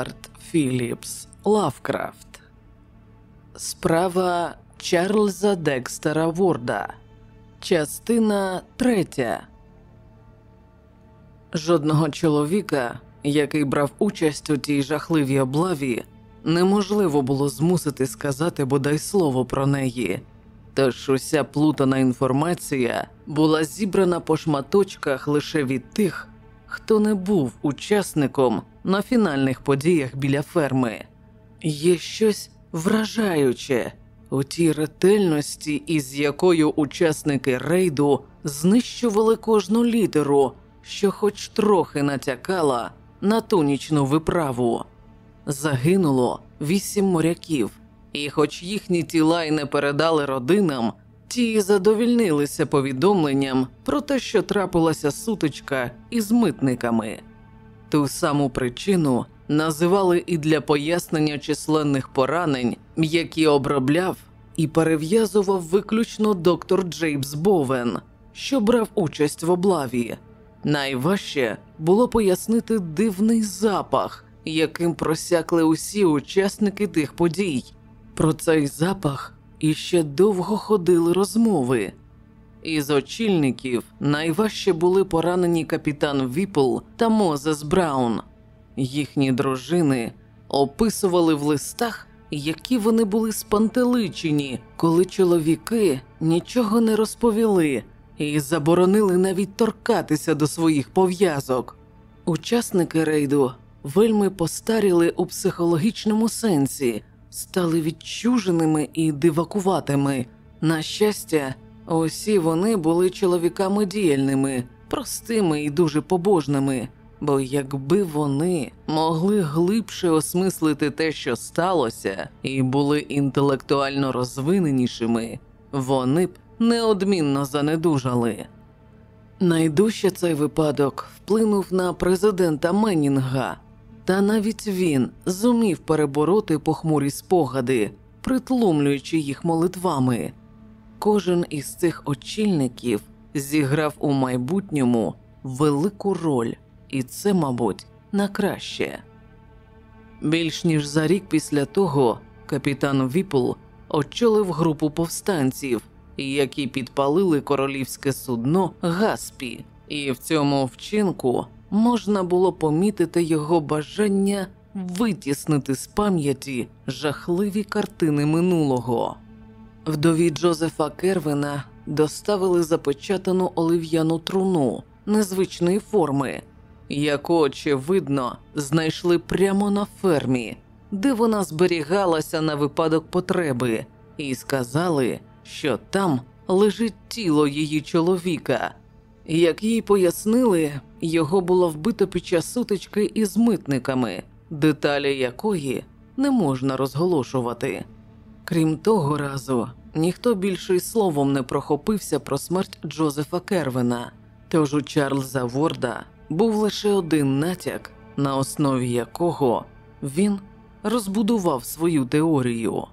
Говард Філіпс Лавкрафт. Справа Чарльза Декстера Ворда. Частина третя. Жодного чоловіка, який брав участь у тій жахливій облаві, неможливо було змусити сказати бодай слово про неї. Тож уся плутана інформація була зібрана по шматочках лише від тих, хто не був учасником на фінальних подіях біля ферми. Є щось вражаюче у тій ретельності, із якою учасники рейду знищували кожну літеру, що хоч трохи натякала на ту нічну виправу. Загинуло вісім моряків, і, хоч їхні тіла й не передали родинам, ті задовільнилися повідомленням про те, що трапилася сутичка із митниками. Ту саму причину називали і для пояснення численних поранень, які обробляв і перев'язував виключно доктор Джеймс Бовен, що брав участь в облаві. Найважче було пояснити дивний запах, яким просякли усі учасники тих подій. Про цей запах іще довго ходили розмови. Із очільників найважче були поранені капітан Віпл та Мозес Браун. Їхні дружини описували в листах, які вони були спантеличені, коли чоловіки нічого не розповіли і заборонили навіть торкатися до своїх пов'язок. Учасники рейду вельми постаріли у психологічному сенсі, стали відчуженими і дивакуватими. На щастя, усі вони були чоловіками діяльними, простими і дуже побожними. Бо якби вони могли глибше осмислити те, що сталося, і були інтелектуально розвиненішими, вони б неодмінно занедужали. Найдужче цей випадок вплинув на президента Меннінга, та навіть він зумів перебороти похмурі спогади, притлумлюючи їх молитвами. Кожен із цих очільників зіграв у майбутньому велику роль, і це, мабуть, на краще. Більш ніж за рік після того капітан Віпл очолив групу повстанців, які підпалили королівське судно Гаспі, і в цьому вчинку можна було помітити його бажання витіснити з пам'яті жахливі картини минулого. Вдові Джозефа Кервена доставили запечатану олив'яну труну незвичної форми, яку, очевидно, знайшли прямо на фермі, де вона зберігалася на випадок потреби, і сказали, що там лежить тіло її чоловіка. Як їй пояснили, його було вбито під час сутички із митниками, деталі якої не можна розголошувати. Крім того разу, ніхто більше й словом не прохопився про смерть Джозефа Кервена, тож у Чарльза Ворда був лише один натяк, на основі якого він розбудував свою теорію.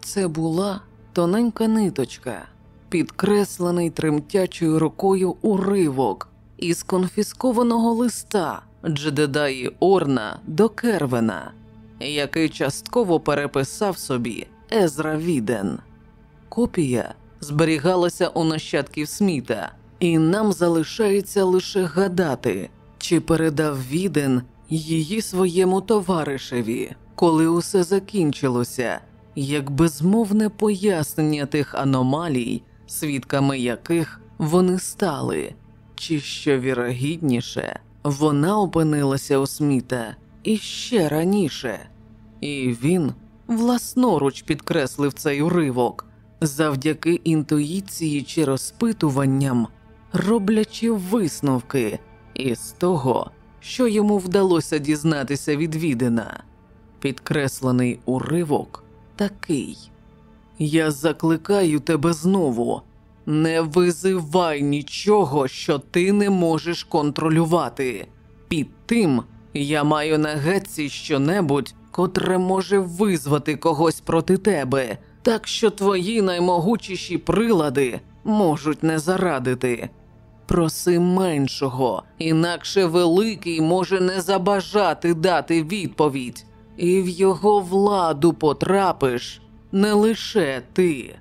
Це була тоненька ниточка, підкреслений тремтячою рукою уривок із конфіскованого листа Джедедаї Орна до Кервена, який частково переписав собі Езра Віден. Копія зберігалася у нащадків Сміта, і нам залишається лише гадати, чи передав Віден її своєму товаришеві, коли усе закінчилося, як безмовне пояснення тих аномалій, свідками яких вони стали, чи що вірогідніше, вона опинилася у Сміта іще раніше, і він власноруч підкреслив цей уривок завдяки інтуїції чи розпитуванням, роблячи висновки із того, що йому вдалося дізнатися від Відена. Підкреслений уривок такий. Я закликаю тебе знову. Не визивай нічого, що ти не можеш контролювати. Під тим я маю на гетці щонебудь, котре може визвати когось проти тебе, так що твої наймогучіші прилади можуть не зарадити. Проси меншого, інакше великий може не забажати дати відповідь, і в його владу потрапиш не лише ти.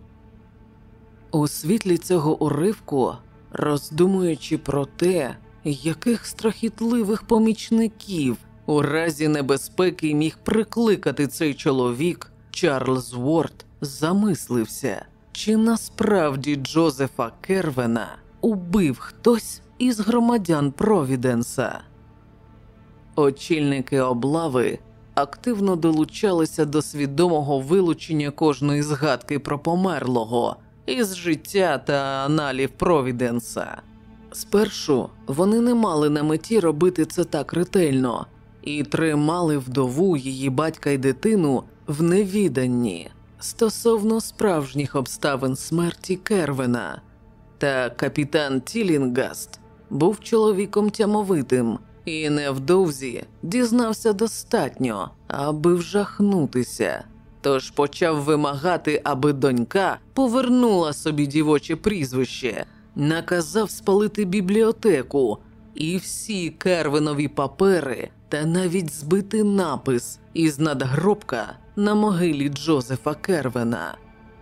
У світлі цього уривку, роздумуючи про те, яких страхітливих помічників у разі небезпеки міг прикликати цей чоловік, Чарльз Уорд замислився, чи насправді Джозефа Кервена убив хтось із громадян Провіденса. Очільники облави активно долучалися до свідомого вилучення кожної згадки про померлого із життя та аналів Провіденса. Спершу вони не мали на меті робити це так ретельно і тримали вдову її батька й дитину в невіданні стосовно справжніх обставин смерті Кервена. Та капітан Тілінгаст був чоловіком тямовитим і невдовзі дізнався достатньо, аби вжахнутися. Тож почав вимагати, аби донька повернула собі дівоче прізвище, наказав спалити бібліотеку і всі кервинові папери, та навіть збити напис із надгробка на могилі Джозефа Кервена.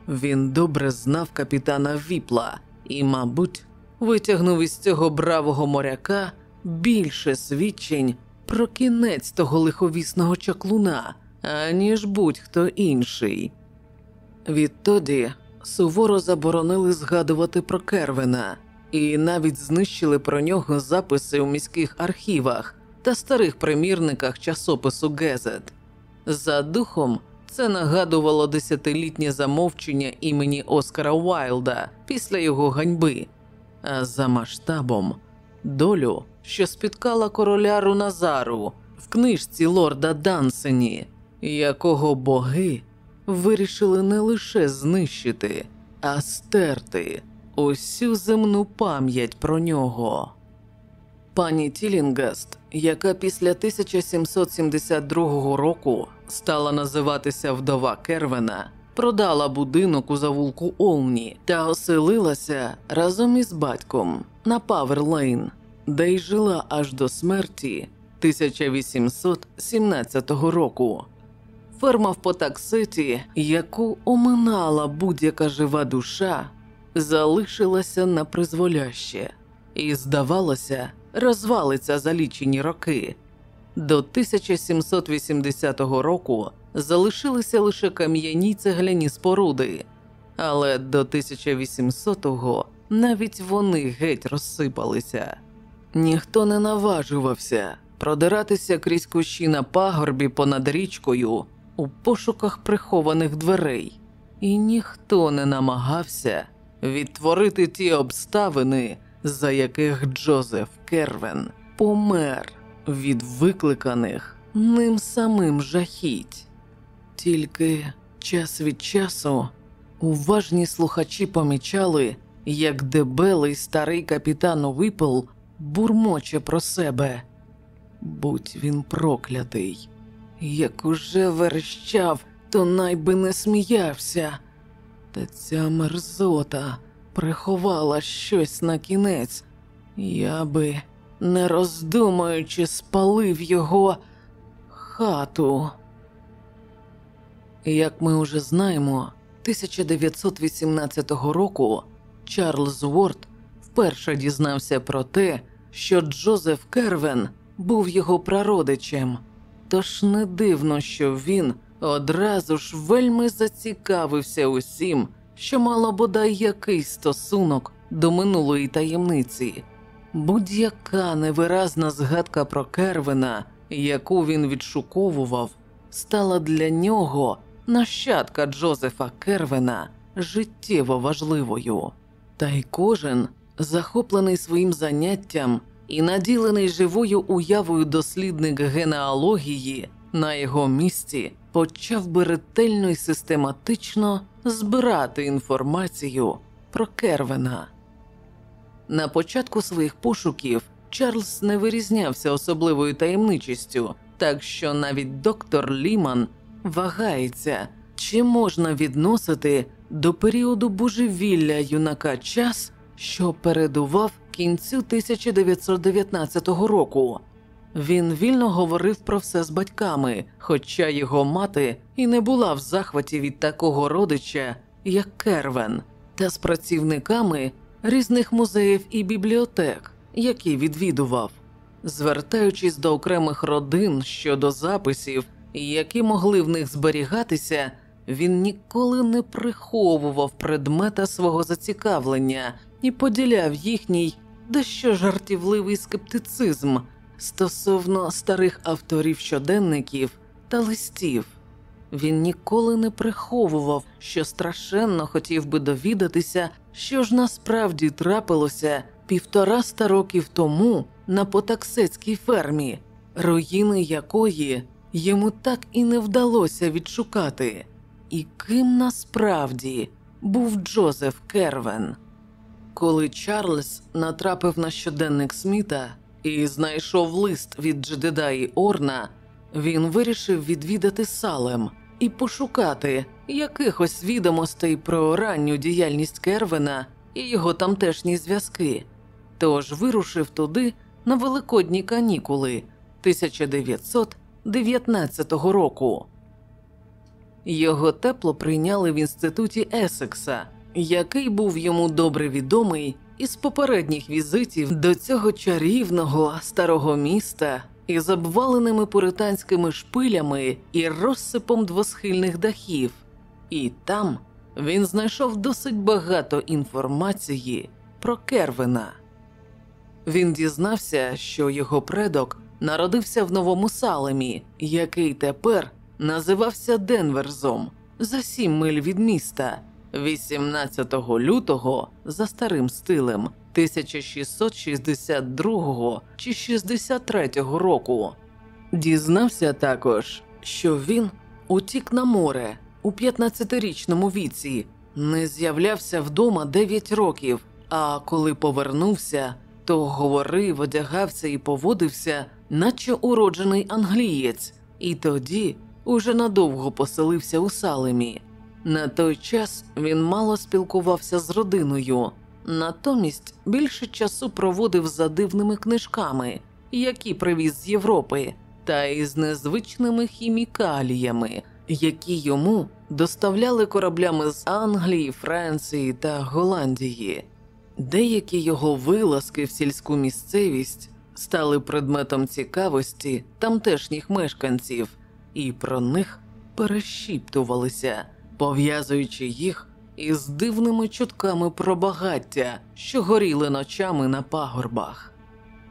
Він добре знав капітана Віпла і, мабуть, витягнув із цього бравого моряка більше свідчень про кінець того лиховісного чаклуна, аніж будь-хто інший. Відтоді суворо заборонили згадувати про Кервена і навіть знищили про нього записи у міських архівах та старих примірниках часопису Гезет. За духом це нагадувало десятилітнє замовчення імені Оскара Уайлда після його ганьби, а за масштабом долю, що спіткала короля Руназара в книжці лорда Дансені, якого боги вирішили не лише знищити, а стерти усю земну пам'ять про нього. Пані Тілінгаст, яка після 1772 року стала називатися вдова Кервена, продала будинок у завулку Олні та оселилася разом із батьком на Паверлейн, де й жила аж до смерті 1817 року. Ферма в Потак-Ситі, яку оминала будь-яка жива душа, залишилася на призволяще і, здавалося, розвалиться за лічені роки. До 1780 року залишилися лише кам'яні цегляні споруди, але до 1800-го навіть вони геть розсипалися. Ніхто не наважувався продиратися крізь кущі на пагорбі понад річкою у пошуках прихованих дверей, і ніхто не намагався відтворити ті обставини, за яких Джозеф Кервен помер від викликаних ним самим жахіть. Тільки час від часу уважні слухачі помічали, як дебелий старий капітан Уипл бурмоче про себе. Будь він проклятий, як уже верещав, то найби не сміявся. Та ця мерзота приховала щось на кінець, я би, не роздумуючи, спалив його хату. Як ми уже знаємо, 1918 року Чарльз Уорд вперше дізнався про те, що Джозеф Кервен був його прародичем, тож не дивно, що він одразу ж вельми зацікавився усім, що мало бодай якийсь стосунок до минулої таємниці. Будь-яка невиразна згадка про Кервена, яку він відшуковував, стала для нього, нащадка Джозефа Кервена, життєво важливою. Та й кожен, захоплений своїм заняттям і наділений живою уявою дослідник генеалогії, на його місці почав би ретельно і систематично збирати інформацію про Кервена. На початку своїх пошуків Чарльз не вирізнявся особливою таємничістю, так що навіть доктор Ліман вагається, чи можна відносити до періоду божевілля юнака час, що передував кінцю 1919 року. Він вільно говорив про все з батьками, хоча його мати і не була в захваті від такого родича, як Кервен, та з працівниками різних музеїв і бібліотек, які відвідував, звертаючись до окремих родин щодо записів, які могли в них зберігатися, він ніколи не приховував предмета свого зацікавлення і поділяв їхній дещо жартівливий скептицизм стосовно старих авторів щоденників та листів. Він ніколи не приховував, що страшенно хотів би довідатися, що ж насправді трапилося півтораста років тому на потаксецькій фермі, руїни якої йому так і не вдалося відшукати. І ким насправді був Джозеф Кервен. Коли Чарльз натрапив на щоденник Сміта і знайшов лист від Джедедаї Орна, він вирішив відвідати Салем і пошукати якихось відомостей про ранню діяльність Кервена і його тамтешні зв'язки. Тож вирушив туди на великодні канікули 1919 року. Його тепло прийняли в інституті Есекса, який був йому добре відомий із попередніх візитів до цього чарівного старого міста із обваленими пуританськими шпилями і розсипом двосхильних дахів. І там він знайшов досить багато інформації про Кервена. Він дізнався, що його предок народився в новому Салемі, який тепер називався Денверзом за сім миль від міста 18 лютого за старим стилем 1662 чи 63 року. Дізнався також, що він утік на море у 15-річному віці, не з'являвся вдома 9 років, а коли повернувся, то говорив, одягався і поводився, наче уроджений англієць, і тоді уже надовго поселився у Салемі. На той час він мало спілкувався з родиною, натомість більше часу проводив за дивними книжками, які привіз з Європи, та із незвичними хімікаліями, які йому доставляли кораблями з Англії, Франції та Голландії. Деякі його вилазки в сільську місцевість стали предметом цікавості тамтешніх мешканців, і про них перешіптувалися, пов'язуючи їх із дивними чутками про багаття, що горіли ночами на пагорбах.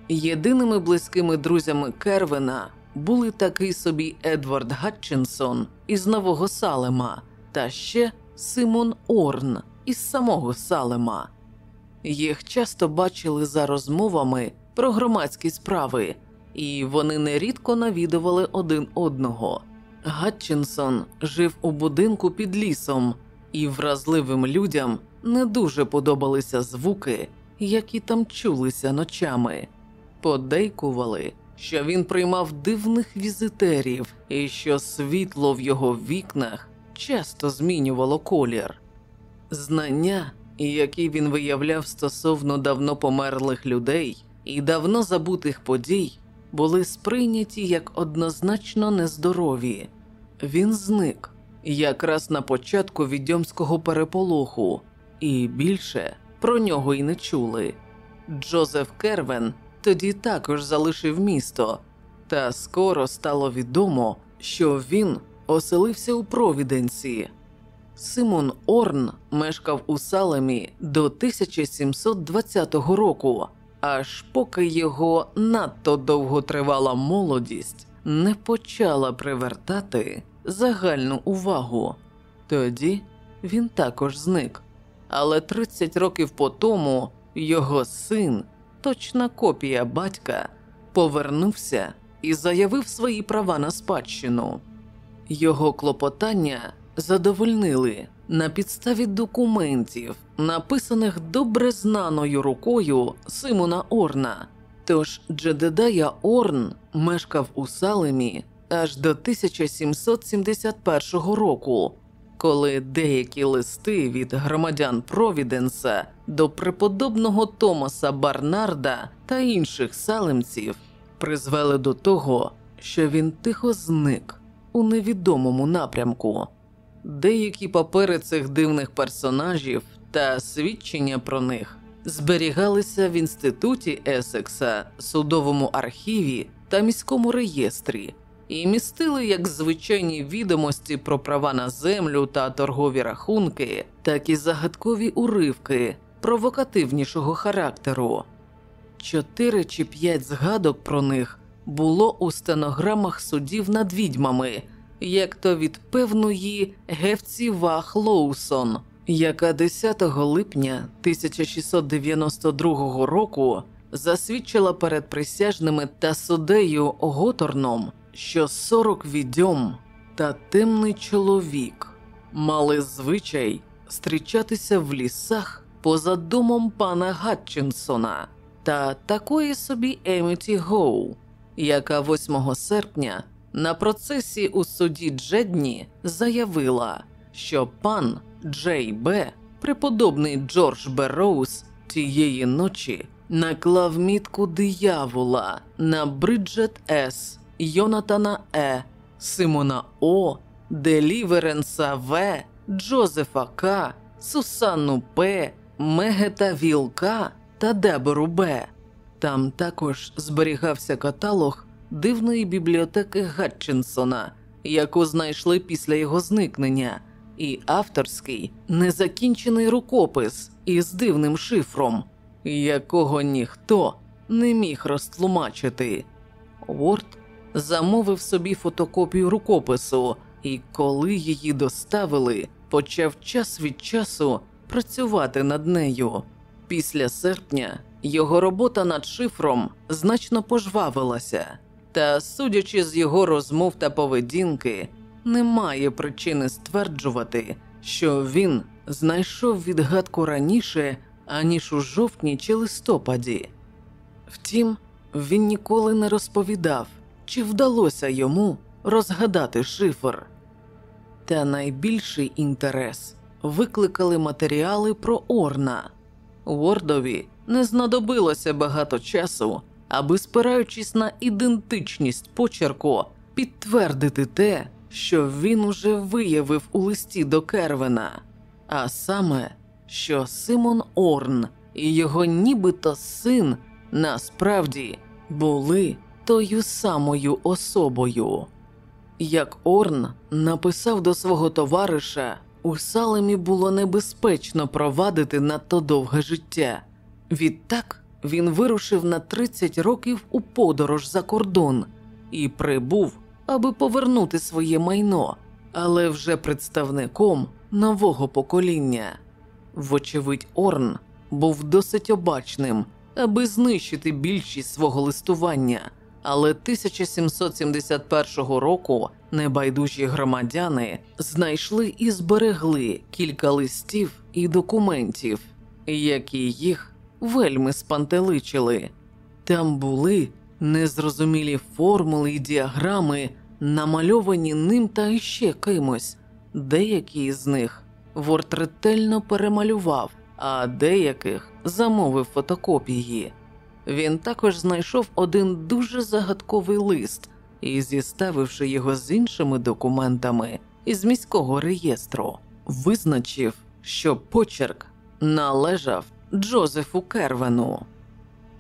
Єдиними близькими друзями Кервена були такий собі Едвард Гатчинсон із Нового Салема та ще Симон Орн із самого Салема. Їх часто бачили за розмовами про громадські справи, і вони нерідко навідували один одного. Гатчинсон жив у будинку під лісом, і вразливим людям не дуже подобалися звуки, які там чулися ночами. Подейкували, що він приймав дивних візитерів і що світло в його вікнах часто змінювало колір. Знання, які він виявляв стосовно давно померлих людей і давно забутих подій, були сприйняті як однозначно нездорові. Він зник якраз на початку відьомського переполоху, і більше про нього й не чули. Джозеф Кервен тоді також залишив місто, та скоро стало відомо, що він оселився у Провіденці. Симон Орн мешкав у Салемі до 1720 року, аж поки його надто довготривала молодість не почала привертати загальну увагу. Тоді він також зник. Але 30 років по тому його син, точна копія батька, повернувся і заявив свої права на спадщину. Його клопотання задовольнили на підставі документів, написаних добре знаною рукою Симона Орна. Тож Джедедая Орн мешкав у Салемі аж до 1771 року, коли деякі листи від громадян Провіденса до преподобного Томаса Барнарда та інших салемців призвели до того, що він тихо зник у невідомому напрямку. Деякі папери цих дивних персонажів та свідчення про них зберігалися в інституті Есекса, судовому архіві та міському реєстрі і містили як звичайні відомості про права на землю та торгові рахунки, так і загадкові уривки провокативнішого характеру. Чотири чи п'ять згадок про них було у стенограмах судів над відьмами, як то від певної Гевці Вах Лоусон, яка 10 липня 1692 року засвідчила перед присяжними та судею Готорном, що 40 відьом та темний чоловік мали звичай зустрічатися в лісах поза домом пана Гатчинсона та такої собі Еміті Гоу, яка 8 серпня на процесі у суді Джедні заявила, що пан Джей Б, преподобний Джордж Берроуз, тієї ночі наклав мітку диявола на Бриджет С, Йонатана Е, Симона О, Деліверенса В, Джозефа К, Сусанну П, Мегета Вілка та Дебору Б. Там також зберігався каталог дивної бібліотеки Гатчинсона, яку знайшли після його зникнення, і авторський незакінчений рукопис із дивним шифром, якого ніхто не міг розтлумачити. Уорд замовив собі фотокопію рукопису, і коли її доставили, почав час від часу працювати над нею. Після серпня його робота над шифром значно пожвавилася, та, судячи з його розмов та поведінки, немає причини стверджувати, що він знайшов відгадку раніше, аніж у жовтні чи листопаді. Втім, він ніколи не розповідав, чи вдалося йому розгадати шифр. Та найбільший інтерес викликали матеріали про Орна. Уордові не знадобилося багато часу, аби, спираючись на ідентичність почерку, підтвердити те, що він уже виявив у листі до Кервена, а саме, що Симон Орн і його нібито син насправді були тою самою особою. Як Орн написав до свого товариша, у Салемі було небезпечно провадити надто довге життя. Відтак він вирушив на 30 років у подорож за кордон і прибув, аби повернути своє майно, але вже представником нового покоління. Вочевидь, Орн був досить обачним, аби знищити більшість свого листування. Але 1771 року небайдужі громадяни знайшли і зберегли кілька листів і документів, які їх вельми спантеличили. Там були незрозумілі формули і діаграми, намальовані ним та іще кимось. Деякі з них Ворд ретельно перемалював, а деяких замовив фотокопії. Він також знайшов один дуже загадковий лист і, зіставивши його з іншими документами із міського реєстру, визначив, що почерк належав Джозефу Кервену.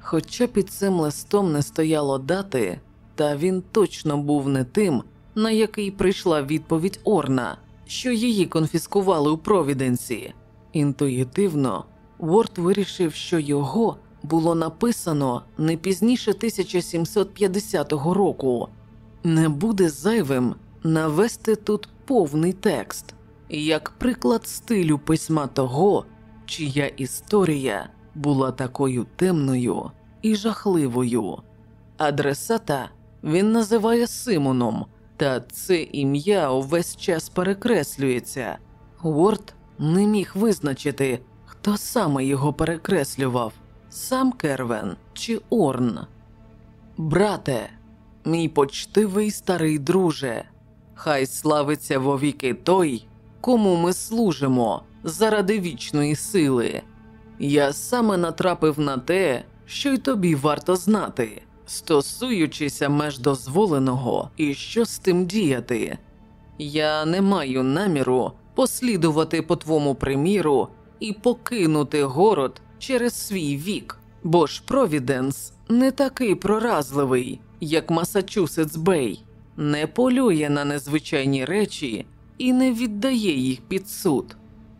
Хоча під цим листом не стояло дати, та він точно був не тим, на який прийшла відповідь Орна, що її конфіскували у Провіденсі. Інтуїтивно, Ворд вирішив, що його було написано не пізніше 1750 року. Не буде зайвим навести тут повний текст, як приклад стилю письма того, чия історія була такою темною і жахливою. Адресата він називає Симоном, та це ім'я увесь час перекреслюється. Уорд не міг визначити, хто саме його перекреслював сам Кервен чи Орн. Брате, мій почтивий старий друже, хай славиться вовіки той, кому ми служимо заради вічної сили. Я саме натрапив на те, що й тобі варто знати, стосуючися меж дозволеного і що з тим діяти. Я не маю наміру послідувати по твому приміру і покинути город через свій вік, бо ж Провіденс не такий проразливий, як Масачусетс Бей, не полює на незвичайні речі і не віддає їх під суд.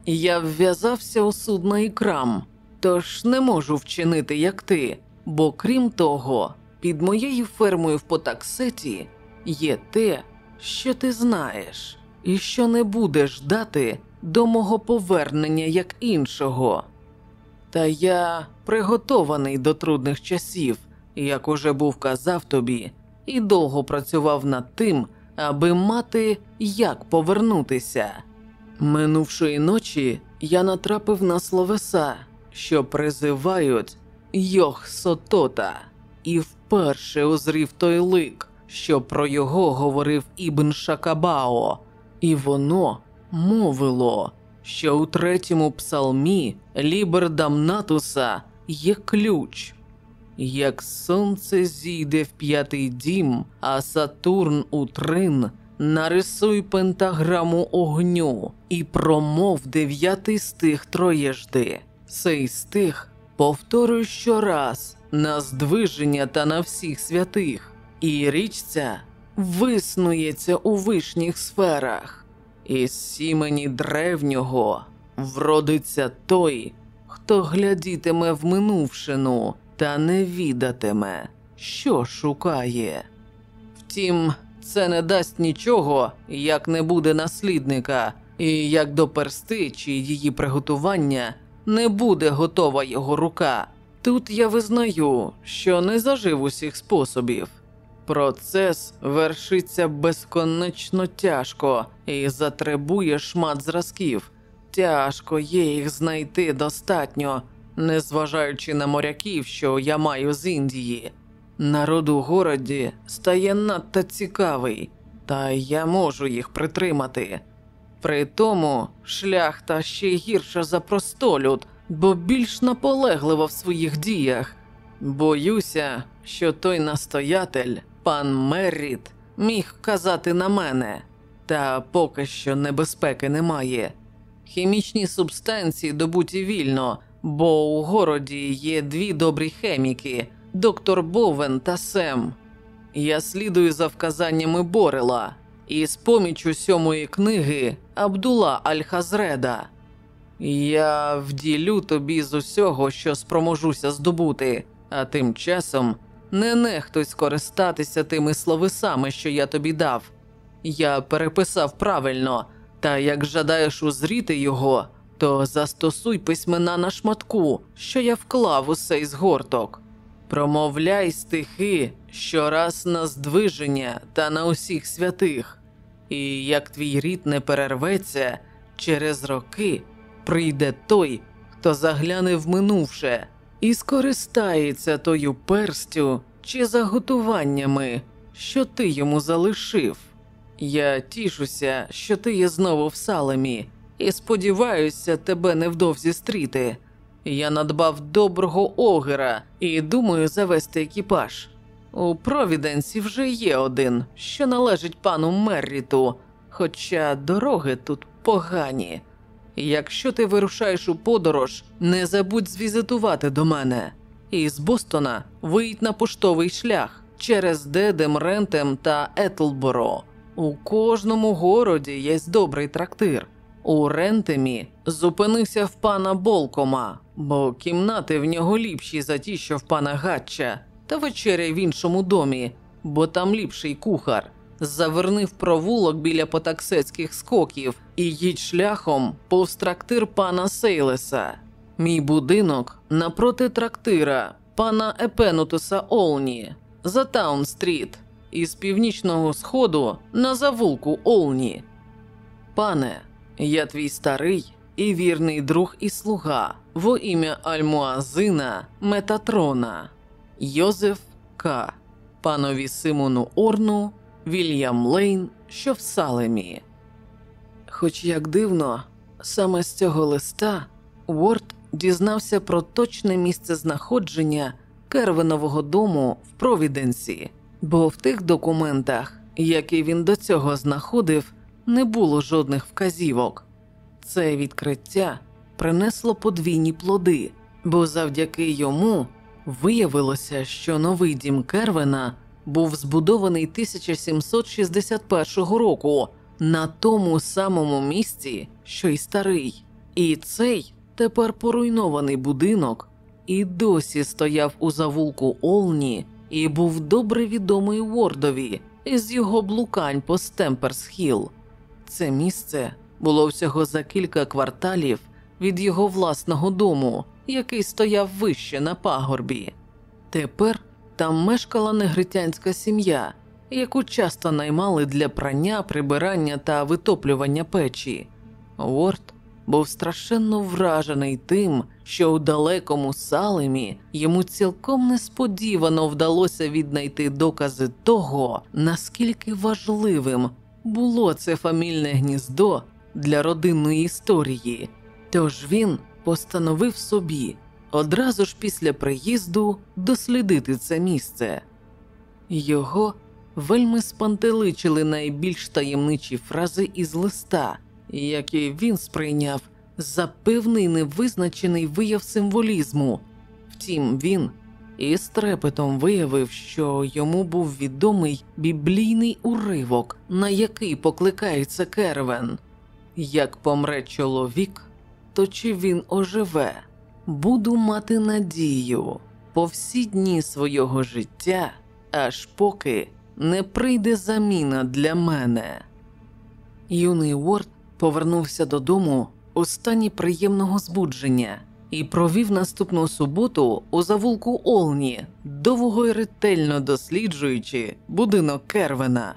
Я вв'язався у суд на ікрам, тож не можу вчинити, як ти, бо крім того, під моєю фермою в Потаксеті є те, що ти знаєш, і що не будеш дати до мого повернення як іншого. Та я приготований до трудних часів, як уже був казав тобі, і довго працював над тим, аби мати як повернутися. Минувшої ночі я натрапив на словеса, що призивають Йох Сотота, і вперше узрів той лик, що про його говорив Ібн Шакабао, і воно мовило, що у третьому псалмі Лібер Дамнатуса є ключ. Як сонце зійде в п'ятий дім, а Сатурн у трин, нарисуй пентаграму огню і промов дев'ятий стих троєжди. Цей стих повторюй щораз на здвиження та на всіх святих, і річця виснується у вишніх сферах, із сімені древнього вродиться той, хто глядітиме в минувшину та не відатиме, що шукає. Втім, це не дасть нічого, як не буде наслідника, і як до персти чи її приготування не буде готова його рука. Тут я визнаю, що не зажив усіх способів. Процес вершиться безконечно тяжко і затребує шмат зразків. Тяжко є їх знайти достатньо, незважаючи на моряків, що я маю з Індії. Народ у городі стає надто цікавий, та я можу їх притримати. При тому шляхта ще гірша за простолюд, бо більш наполеглива в своїх діях. Боюся, що той настоятель, пан Мерріт, міг казати на мене, та поки що небезпеки немає. Хімічні субстанції добуті вільно, бо у городі є дві добрі хеміки доктор Бовен та Сем. Я слідую за вказаннями Борела і з помічю сьомої книги Абдула Аль-Хазреда. Я вділю тобі з усього, що спроможуся здобути, а тим часом не нехтуй скористатися тими словесами, що я тобі дав. Я переписав правильно, та як жадаєш узріти його, то застосуй письмена на шматку, що я вклав у цей згорток. Промовляй стихи щораз на здвиження та на усіх святих, і як твій рід не перерветься, через роки прийде той, хто загляне в минувше і скористається тою перстю чи заготуваннями, що ти йому залишив. Я тішуся, що ти є знову в салемі, і сподіваюся тебе невдовзі стріти. Я надбав доброго огера і думаю завести екіпаж. У Провіденсі вже є один, що належить пану Мерріту, хоча дороги тут погані. Якщо ти вирушаєш у подорож, не забудь звізитувати до мене. Із Бостона виїдь на поштовий шлях через Дедем, Рентем та Етлборо. У кожному городі є добрий трактир. У Рентемі зупинився в пана Болкома, бо кімнати в нього ліпші за ті, що в пана Гатча, та вечеря в іншому домі, бо там ліпший кухар. Заверни в провулок біля потаксецьких скоків і їдь шляхом повз трактир пана Сейлеса. мій будинок напроти трактира пана Епенутуса Олні за Таун-стріт, із північного сходу на завулку Олні. Пане, я твій старий і вірний друг і слуга во ім'я Альмузина-Метатрона, Йозеф К. Панові Симону Орну, Вільям Лейн, що в Салемі. Хоч як дивно, саме з цього листа Уорд дізнався про точне місце знаходження Кервинового дому в Провіденсі, бо в тих документах, які він до цього знаходив, не було жодних вказівок. Це відкриття принесло подвійні плоди, бо завдяки йому виявилося, що новий дім Кервена був збудований 1761 року на тому самому місці, що й старий, і цей тепер поруйнований будинок і досі стояв у завулку Олні і був добре відомий Уордові із його блукань по Стемперс-Хілл. Це місце було всього за кілька кварталів від його власного дому, який стояв вище на пагорбі. Тепер там мешкала негритянська сім'я, яку часто наймали для прання, прибирання та витоплювання печі. Уорд був страшенно вражений тим, що у далекому салемі йому цілком несподівано вдалося віднайти докази того, наскільки важливим було це фамільне гніздо для родинної історії. Тож він постановив собі одразу ж після приїзду дослідити це місце. Його вельми спантеличили найбільш таємничі фрази із листа, які він сприйняв за певний невизначений вияв символізму. Втім, він із трепетом виявив, що йому був відомий біблійний уривок, на який покликається Кервен. Як помре чоловік, то чи він оживе? Буду мати надію по всі дні свого життя, аж поки не прийде заміна для мене. Юний Уорд повернувся додому у стані приємного збудження і провів наступну суботу у завулку Олні, довго й ретельно досліджуючи будинок Кервена.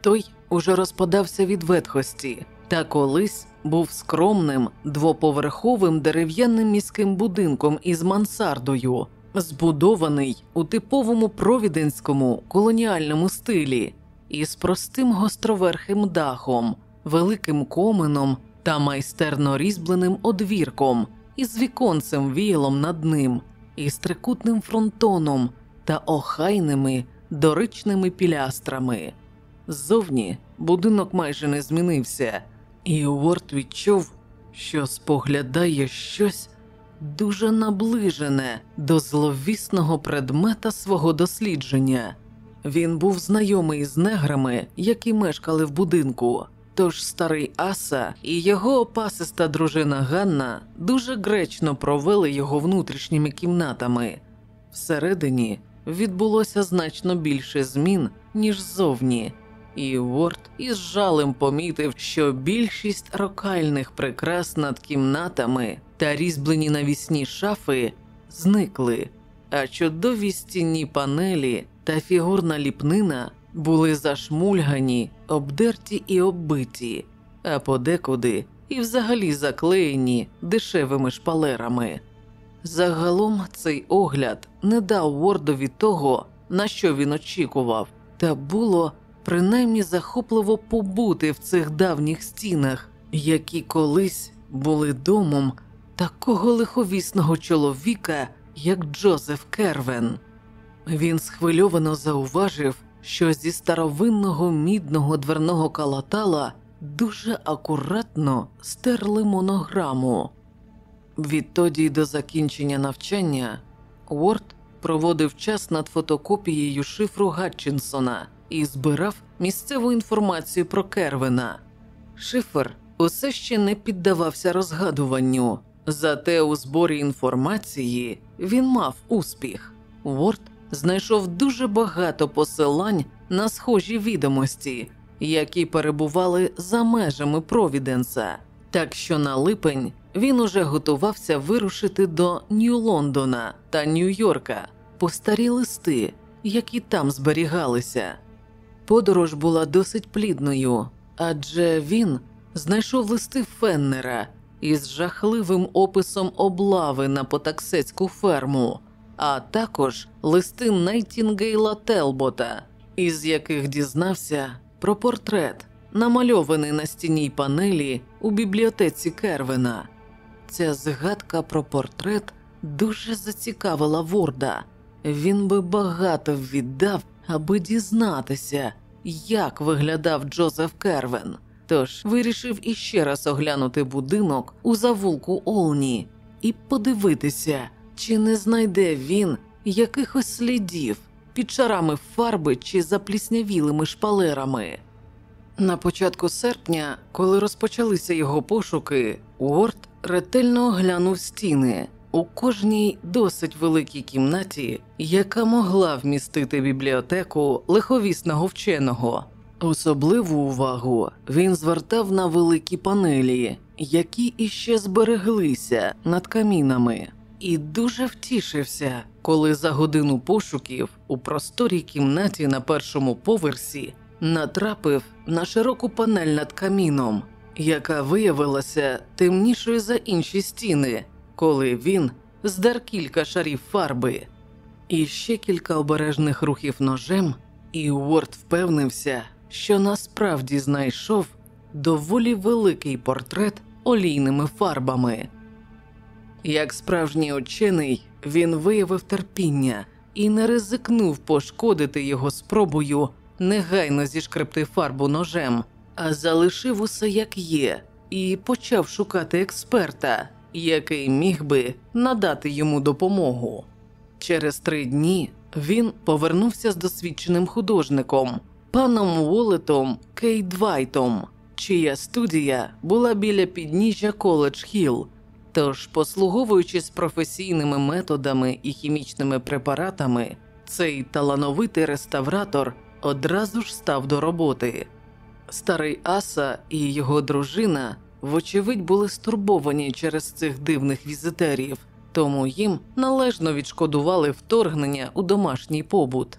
Той уже розпадався від ветхості та колись був скромним двоповерховим дерев'яним міським будинком із мансардою, збудований у типовому провіденському колоніальному стилі, із простим гостроверхим дахом, великим коменом та майстерно різьбленим одвірком, із віконцем віялом над ним, із трикутним фронтоном та охайними доричними пілястрами. Ззовні будинок майже не змінився, і Уорд відчув, що споглядає щось дуже наближене до зловісного предмета свого дослідження. Він був знайомий з неграми, які мешкали в будинку. Тож старий Аса і його опасиста дружина Ганна дуже гречно провели його внутрішніми кімнатами. Всередині відбулося значно більше змін, ніж ззовні, і Уорд із жалем помітив, що більшість рокальних прикрас над кімнатами та різьблені навісні шафи зникли, а чудові стінні панелі та фігурна ліпнина були зашмульгані, обдерті і оббиті, а подекуди і взагалі заклеєні дешевими шпалерами. Загалом цей огляд не дав Вордові того, на що він очікував, та було принаймні захопливо побути в цих давніх стінах, які колись були домом такого лиховісного чоловіка, як Джозеф Кервен. Він схвильовано зауважив, що зі старовинного мідного дверного калатала дуже акуратно стерли монограму. Відтоді до закінчення навчання Уорд проводив час над фотокопією шифру Гатчинсона і збирав місцеву інформацію про Кервена. Шифр усе ще не піддавався розгадуванню, зате у зборі інформації він мав успіх. Уорд знайшов дуже багато посилань на схожі відомості, які перебували за межами Провіденса. Так що на липень він уже готувався вирушити до Нью-Лондона та Нью-Йорка по старі листи, які там зберігалися. Подорож була досить плідною, адже він знайшов листи Феннера із жахливим описом облави на потаксецьку ферму, а також листи Найтінгейла Телбота, із яких дізнався про портрет, намальований на стінній панелі у бібліотеці Кервена. Ця згадка про портрет дуже зацікавила Ворда. Він би багато віддав, аби дізнатися, як виглядав Джозеф Кервен. Тож вирішив іще раз оглянути будинок у завулку Олні і подивитися, чи не знайде він якихось слідів під шарами фарби чи запліснявілими шпалерами. На початку серпня, коли розпочалися його пошуки, Уорд ретельно оглянув стіни у кожній досить великій кімнаті, яка могла вмістити бібліотеку лиховісного вченого. Особливу увагу він звертав на великі панелі, які іще збереглися над камінами, і дуже втішився, коли за годину пошуків у просторій кімнаті на першому поверсі натрапив на широку панель над каміном, яка виявилася темнішою за інші стіни, коли він здар кілька шарів фарби. І ще кілька обережних рухів ножем, і Уорд впевнився, що насправді знайшов доволі великий портрет олійними фарбами. Як справжній учений, він виявив терпіння і не ризикнув пошкодити його спробою негайно зішкребти фарбу ножем, а залишив усе як є, і почав шукати експерта, який міг би надати йому допомогу. Через три дні він повернувся з досвідченим художником, паном Уолетом Кейдвайтом, чия студія була біля підніжжя Коледж Хілл. Тож, послуговуючись професійними методами і хімічними препаратами, цей талановитий реставратор одразу ж став до роботи. Старий Аса і його дружина, вочевидь, були стурбовані через цих дивних візитерів, тому їм належно відшкодували вторгнення у домашній побут.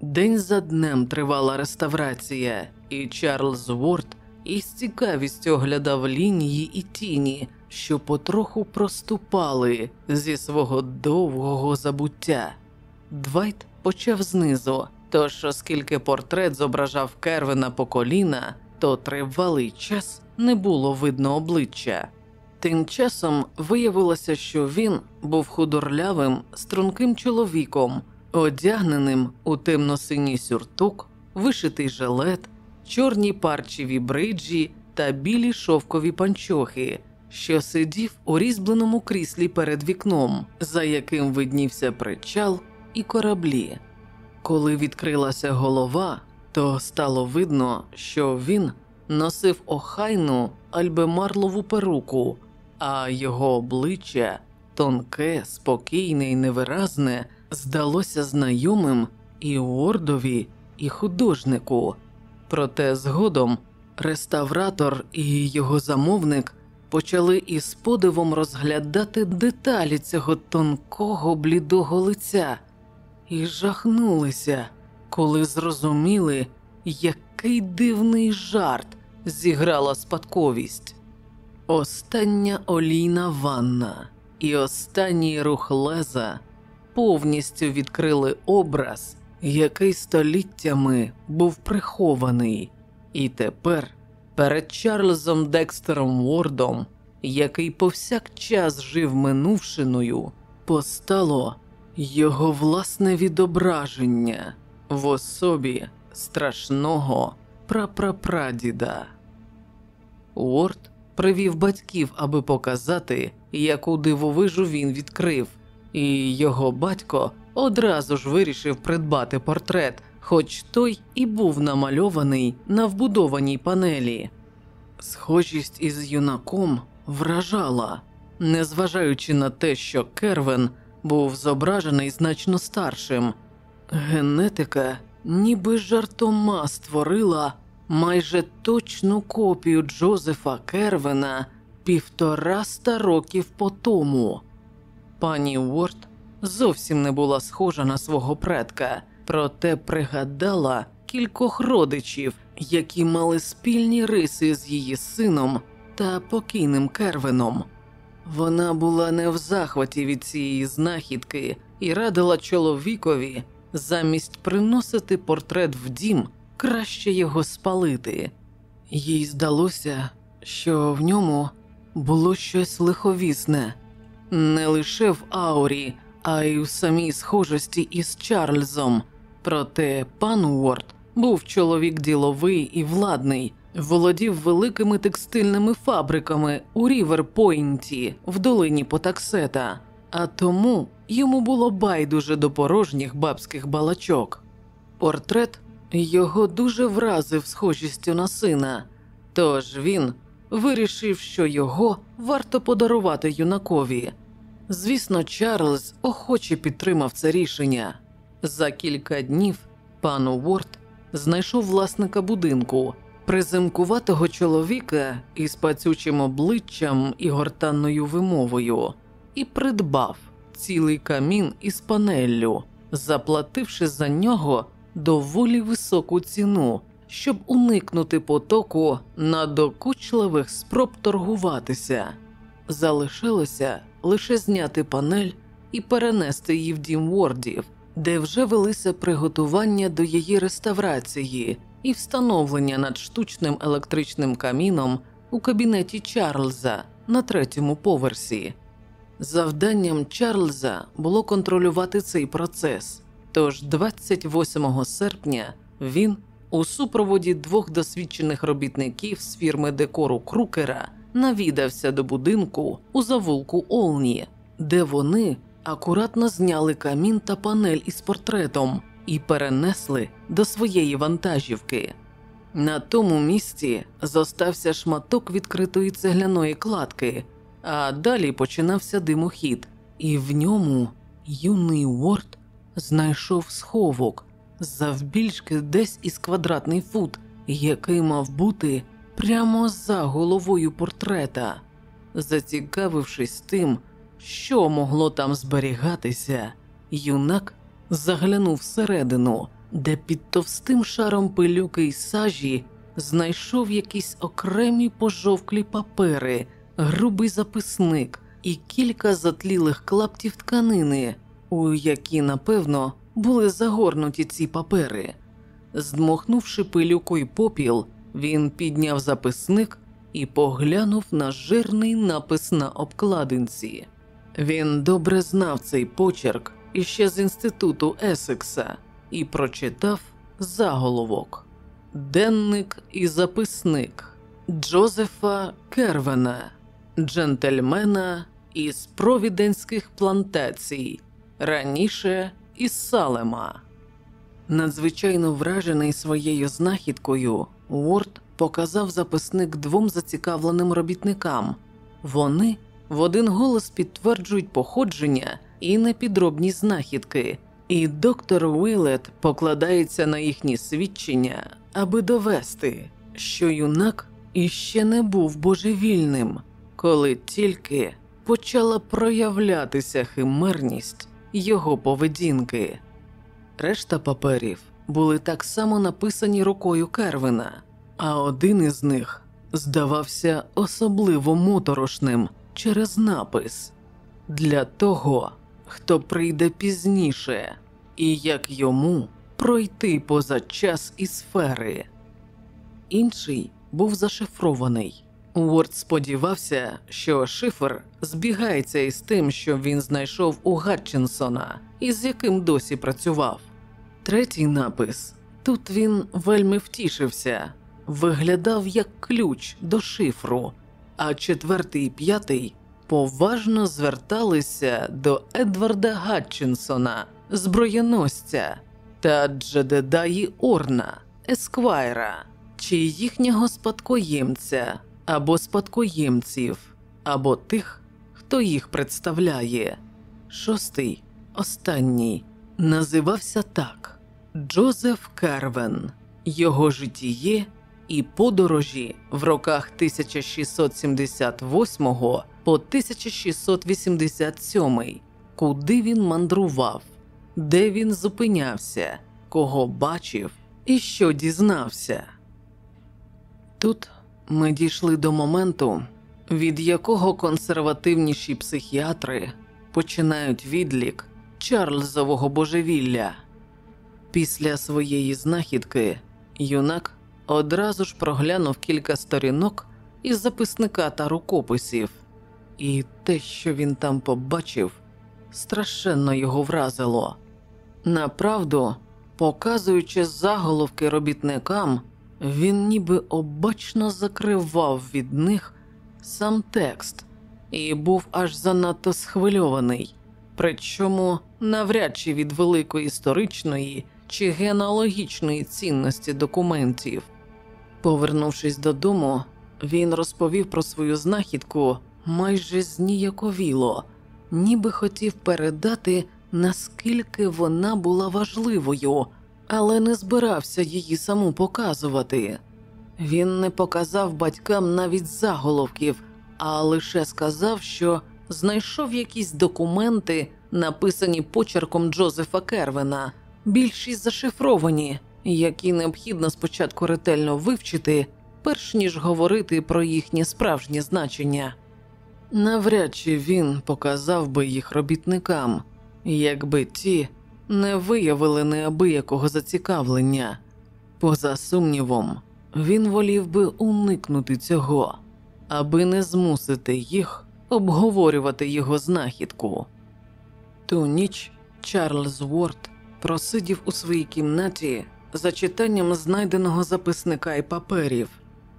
День за днем тривала реставрація, і Чарльз Уорд із цікавістю оглядав лінії і тіні, що потроху проступали зі свого довгого забуття. Двайт почав знизу, тож, оскільки портрет зображав Кервена по коліна, то тривалий час не було видно обличчя. Тим часом виявилося, що він був худорлявим, струнким чоловіком, одягненим у темно-синій сюртук, вишитий жилет, чорні парчеві бриджі та білі шовкові панчохи, що сидів у різьбленому кріслі перед вікном, за яким виднівся причал і кораблі. Коли відкрилася голова, то стало видно, що він носив охайну альбемарлову перуку, а його обличчя, тонке, спокійне і невиразне, здалося знайомим і Уордові, і художнику. Проте згодом реставратор і його замовник почали із подивом розглядати деталі цього тонкого блідого лиця і жахнулися, коли зрозуміли, який дивний жарт зіграла спадковість. Остання олійна ванна і останній рух леза повністю відкрили образ, який століттями був прихований, і тепер перед Чарльзом Декстером Вордом, який повсякчас жив минувшиною, постало його власне відображення в особі страшного прапрапрадіда. Уорд привів батьків, аби показати, яку дивовижу він відкрив, і його батько одразу ж вирішив придбати портрет, хоч той і був намальований на вбудованій панелі. Схожість із юнаком вражала, незважаючи на те, що Кервен був зображений значно старшим. Генетика ніби жартома створила майже точну копію Джозефа Кервена півтораста років по тому. Пані Уорд зовсім не була схожа на свого предка, проте пригадала кількох родичів, які мали спільні риси з її сином та покійним Кервеном. Вона була не в захваті від цієї знахідки і радила чоловікові замість приносити портрет в дім краще його спалити. Їй здалося, що в ньому було щось лиховісне, не лише в аурі, а й в самій схожості із Чарльзом. Проте пан Уорд був чоловік діловий і владний, володів великими текстильними фабриками у Ріверпойнті в долині Потаксета, а тому йому було байдуже до порожніх бабських балачок. Портрет його дуже вразив схожістю на сина, тож він вирішив, що його варто подарувати юнакові. Звісно, Чарльз охоче підтримав це рішення. За кілька днів пан Уорд знайшов власника будинку, приземкуватого чоловіка із пацючим обличчям і гортанною вимовою, і придбав цілий камін із панеллю, заплативши за нього доволі високу ціну, щоб уникнути потоку надокучливих спроб торгуватися. Залишилося лише зняти панель і перенести її в дім Вордів, де вже велися приготування до її реставрації і встановлення над штучним електричним каміном у кабінеті Чарльза на третьому поверсі. Завданням Чарльза було контролювати цей процес. Тож 28 серпня він у супроводі двох досвідчених робітників з фірми декору Крукера навідався до будинку у завулку Олні, де вони акуратно зняли камін та панель із портретом і перенесли до своєї вантажівки. На тому місці зостався шматок відкритої цегляної кладки, а далі починався димохід, і в ньому юний Уорд знайшов сховок завбільшки десь із квадратний фут, який мав бути прямо за головою портрета. Зацікавившись тим, що могло там зберігатися, юнак заглянув всередину, де під товстим шаром пилюки й сажі знайшов якісь окремі пожовклі папери, грубий записник і кілька затлілих клаптів тканини, у які, напевно, були загорнуті ці папери. Здмохнувши пилюку й попіл, він підняв записник і поглянув на жирний напис на обкладинці. Він добре знав цей почерк іще з інституту Есекса і прочитав заголовок Денник і записник Джозефа Кервена, джентльмена із провіденських плантацій, раніше із Салема. Надзвичайно вражений своєю знахідкою, Уорд показав записник двом зацікавленим робітникам. Вони в один голос підтверджують походження і непідробні знахідки, і доктор Уілет покладається на їхні свідчення, аби довести, що юнак іще не був божевільним, коли тільки почала проявлятися химерність його поведінки. Решта паперів були так само написані рукою Кервина, а один із них здавався особливо моторошним через напис для того, хто прийде пізніше, і як йому пройти поза час і сфери. Інший був зашифрований. Уорд сподівався, що шифр збігається із тим, що він знайшов у Гатчинсона, і з яким досі працював. Третій напис. Тут він вельми втішився, виглядав як ключ до шифру, а четвертий і п'ятий поважно зверталися до Едварда Гатчинсона, зброєносця та Джедедаї Орна, Есквайра, чи їхнього спадкоємця або спадкоємців, або тих, хто їх представляє. Шостий, останній, називався так. Джозеф Карвен, його житіє і подорожі в роках 1678 по 1687, куди він мандрував, де він зупинявся, кого бачив і що дізнався. Тут ми дійшли до моменту, від якого консервативніші психіатри починають відлік Чарльзового божевілля. Після своєї знахідки юнак одразу ж проглянув кілька сторінок із записника та рукописів, і те, що він там побачив, страшенно його вразило. Направду, показуючи заголовки робітникам, він ніби обачно закривав від них сам текст і був аж занадто схвильований, причому навряд чи від великої історичної чи генеалогічної цінності документів. Повернувшись додому, він розповів про свою знахідку майже зніяковіло, ніби хотів передати, наскільки вона була важливою, але не збирався її саму показувати. Він не показав батькам навіть заголовків, а лише сказав, що знайшов якісь документи, написані почерком Джозефа Кервена, більшість зашифровані, які необхідно спочатку ретельно вивчити, перш ніж говорити про їхнє справжнє значення. Навряд чи він показав би їх робітникам, якби ті не виявили неабиякого зацікавлення. Поза сумнівом, він волів би уникнути цього, аби не змусити їх обговорювати його знахідку. Ту ніч Чарльз Уорд просидів у своїй кімнаті за читанням знайденого записника і паперів,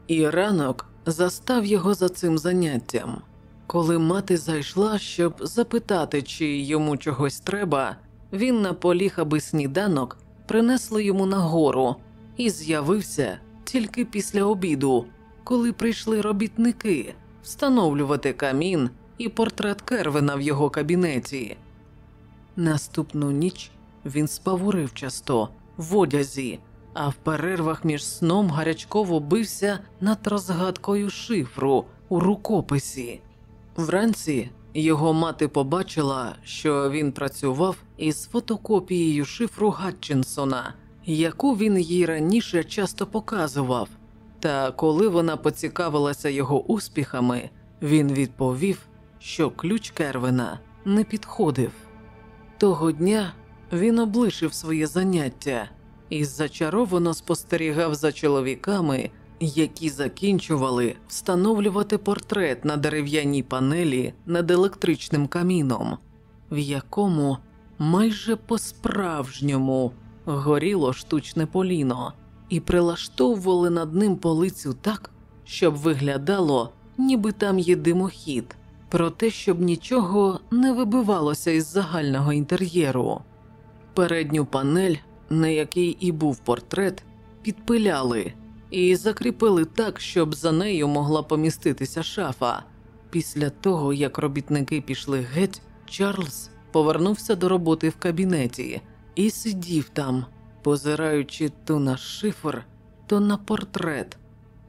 і ранок застав його за цим заняттям. Коли мати зайшла, щоб запитати, чи йому чогось треба, він наполіг, аби сніданок принесли йому нагору і з'явився тільки після обіду, коли прийшли робітники встановлювати камін і портрет Кервена в його кабінеті. Наступну ніч він спав уривчасто, в одязі, а в перервах між сном гарячково бився над розгадкою шифру у рукописі. Вранці його мати побачила, що він працював із фотокопією шифру Гатчинсона, яку він їй раніше часто показував. Та коли вона поцікавилася його успіхами, він відповів, що ключ Кервена не підходив. Того дня він облишив своє заняття і зачаровано спостерігав за чоловіками, які закінчували встановлювати портрет на дерев'яній панелі над електричним каміном, в якому майже по-справжньому горіло штучне поліно, і прилаштовували над ним полицю так, щоб виглядало, ніби там є димохід, проте щоб нічого не вибивалося із загального інтер'єру. Передню панель, на якій і був портрет, підпиляли і закріпили так, щоб за нею могла поміститися шафа. Після того, як робітники пішли геть, Чарльз повернувся до роботи в кабінеті і сидів там, позираючи то на шифр, то на портрет,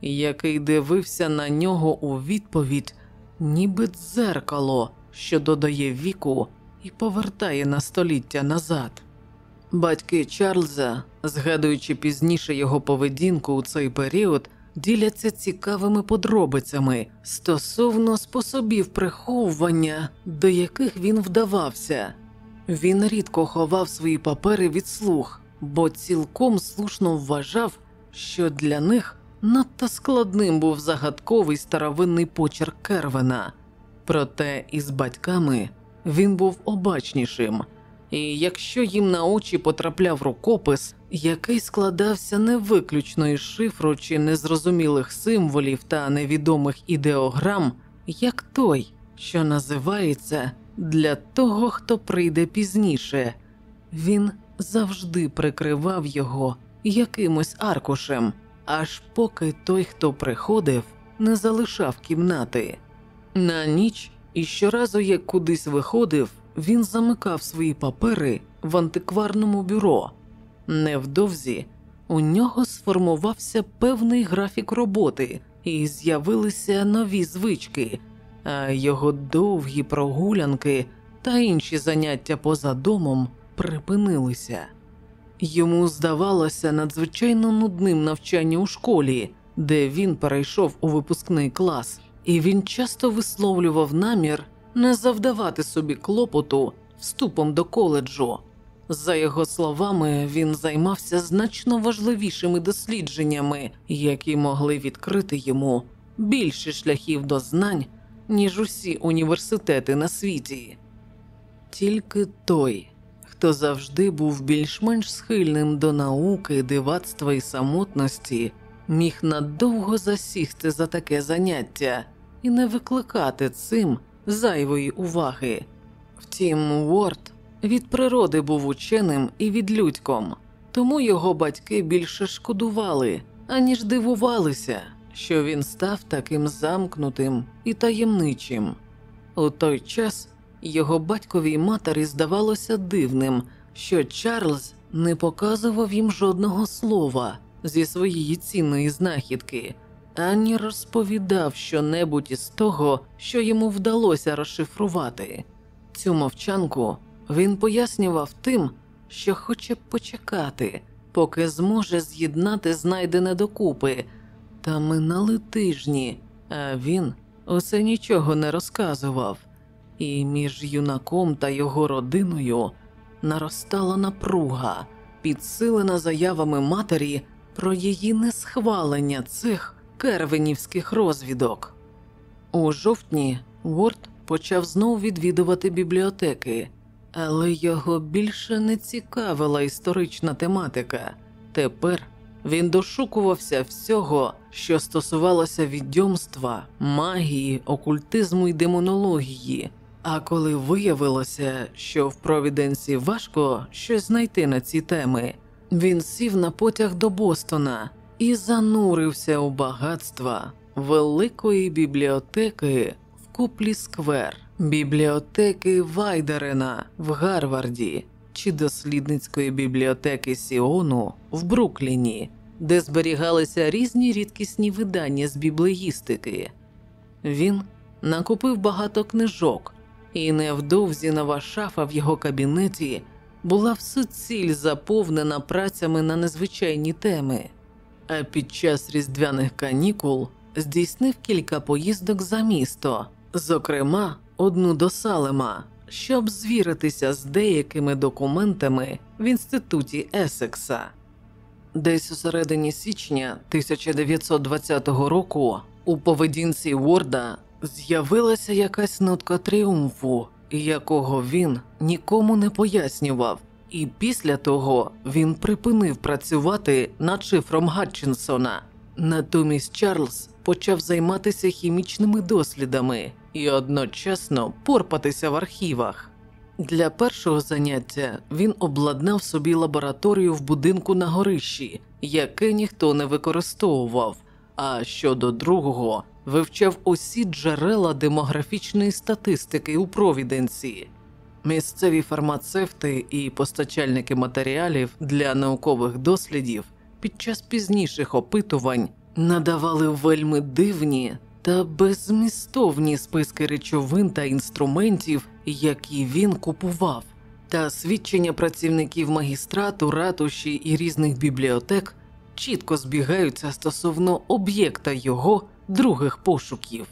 який дивився на нього у відповідь, ніби дзеркало, що додає віку і повертає на століття назад. Батьки Чарльза, згадуючи пізніше його поведінку у цей період, діляться цікавими подробицями стосовно способів приховування, до яких він вдавався. Він рідко ховав свої папери від слух, бо цілком слушно вважав, що для них надто складним був загадковий старовинний почерк Кервена. Проте із батьками він був обачнішим. І якщо їм на очі потрапляв рукопис, який складався не виключно із шифру чи незрозумілих символів та невідомих ідеограм, як той, що називається для того, хто прийде пізніше, він завжди прикривав його якимось аркушем, аж поки той, хто приходив, не залишав кімнати. На ніч і щоразу, як кудись виходив, він замикав свої папери в антикварному бюро. Невдовзі у нього сформувався певний графік роботи і з'явилися нові звички, а його довгі прогулянки та інші заняття поза домом припинилися. Йому здавалося надзвичайно нудним навчання у школі, де він перейшов у випускний клас, і він часто висловлював намір не завдавати собі клопоту вступом до коледжу. За його словами, він займався значно важливішими дослідженнями, які могли відкрити йому більше шляхів до знань, ніж усі університети на світі. Тільки той, хто завжди був більш-менш схильним до науки, дивацтва і самотності, міг надовго засісти за таке заняття і не викликати цим зайвої уваги. Втім, Уорд від природи був ученим і відлюдьком, тому його батьки більше шкодували, аніж дивувалися, що він став таким замкнутим і таємничим. У той час його батьковій матері здавалося дивним, що Чарльз не показував їм жодного слова зі своєї цінної знахідки, ані розповідав щонебудь із того, що йому вдалося розшифрувати. Цю мовчанку він пояснював тим, що хоче почекати, поки зможе з'єднати знайдене докупи. Та минали тижні, а він усе нічого не розказував, і між юнаком та його родиною наростала напруга, підсилена заявами матері про її несхвалення цих кервенівських розвідок. У жовтні Уорд почав знову відвідувати бібліотеки, але його більше не цікавила історична тематика. Тепер він дошукувався всього, що стосувалося відьомства, магії, окультизму і демонології. А коли виявилося, що в Провіденсі важко щось знайти на ці теми, він сів на потяг до Бостона і занурився у багатства великої бібліотеки в Куплі Сквер, бібліотеки Вайдерена в Гарварді чи дослідницької бібліотеки Сіону в Брукліні, де зберігалися різні рідкісні видання з біблеїстики. Він накупив багато книжок, і невдовзі нова шафа в його кабінеті була всуціль заповнена працями на незвичайні теми. А під час різдвяних канікул здійснив кілька поїздок за місто, зокрема, одну до Салема, щоб звіритися з деякими документами в інституті Есекса. Десь у середині січня 1920 року у поведінці Уорда з'явилася якась нотка тріумфу, якого він нікому не пояснював, і після того він припинив працювати над шифром Гатчинсона. Натомість Чарльз почав займатися хімічними дослідами і одночасно порпатися в архівах. Для першого заняття він обладнав собі лабораторію в будинку на горищі, яке ніхто не використовував. А щодо другого, вивчав усі джерела демографічної статистики у Провіденсі. Місцеві фармацевти і постачальники матеріалів для наукових дослідів під час пізніших опитувань надавали вельми дивні та беззмістовні списки речовин та інструментів, які він купував, та свідчення працівників магістрату, ратуші і різних бібліотек чітко збігаються стосовно об'єкта його других пошуків.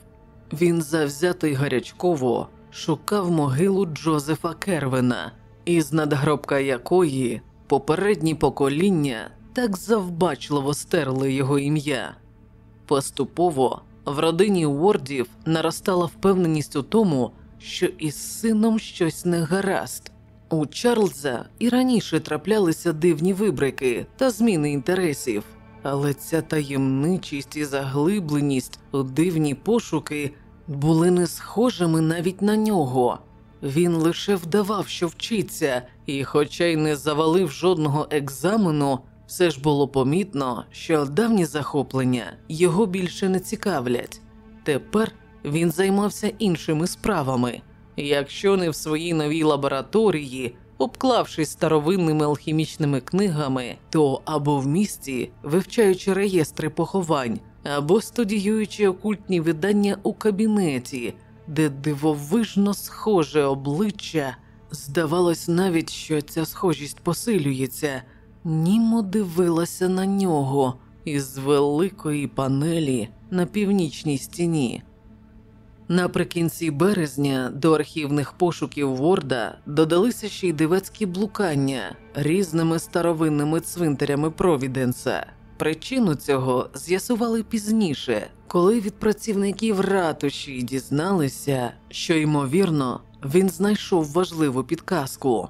Він завзято й гарячково шукав могилу Джозефа Кервена, із надгробка якої попередні покоління так завбачливо стерли його ім'я. Поступово в родині Уордів наростала впевненість у тому, що із сином щось не гаразд. У Чарльза і раніше траплялися дивні вибрики та зміни інтересів, але ця таємничість і заглибленість у дивні пошуки були не схожими навіть на нього. Він лише вдавав, що вчиться, і, хоча й не завалив жодного екзамену, все ж було помітно, що давні захоплення його більше не цікавлять. Тепер він займався іншими справами, якщо не в своїй новій лабораторії, обклавшись старовинними алхімічними книгами, то або в місті, вивчаючи реєстри поховань, або студіюючи окультні видання у кабінеті, де дивовижно схоже обличчя, здавалось навіть, що ця схожість посилюється. Німо дивилася на нього із великої панелі на північній стіні. Наприкінці березня до архівних пошуків Ворда додалися ще й дивецькі блукання різними старовинними цвинтарями Провіденса. Причину цього з'ясували пізніше, коли від працівників ратуші дізналися, що ймовірно він знайшов важливу підказку.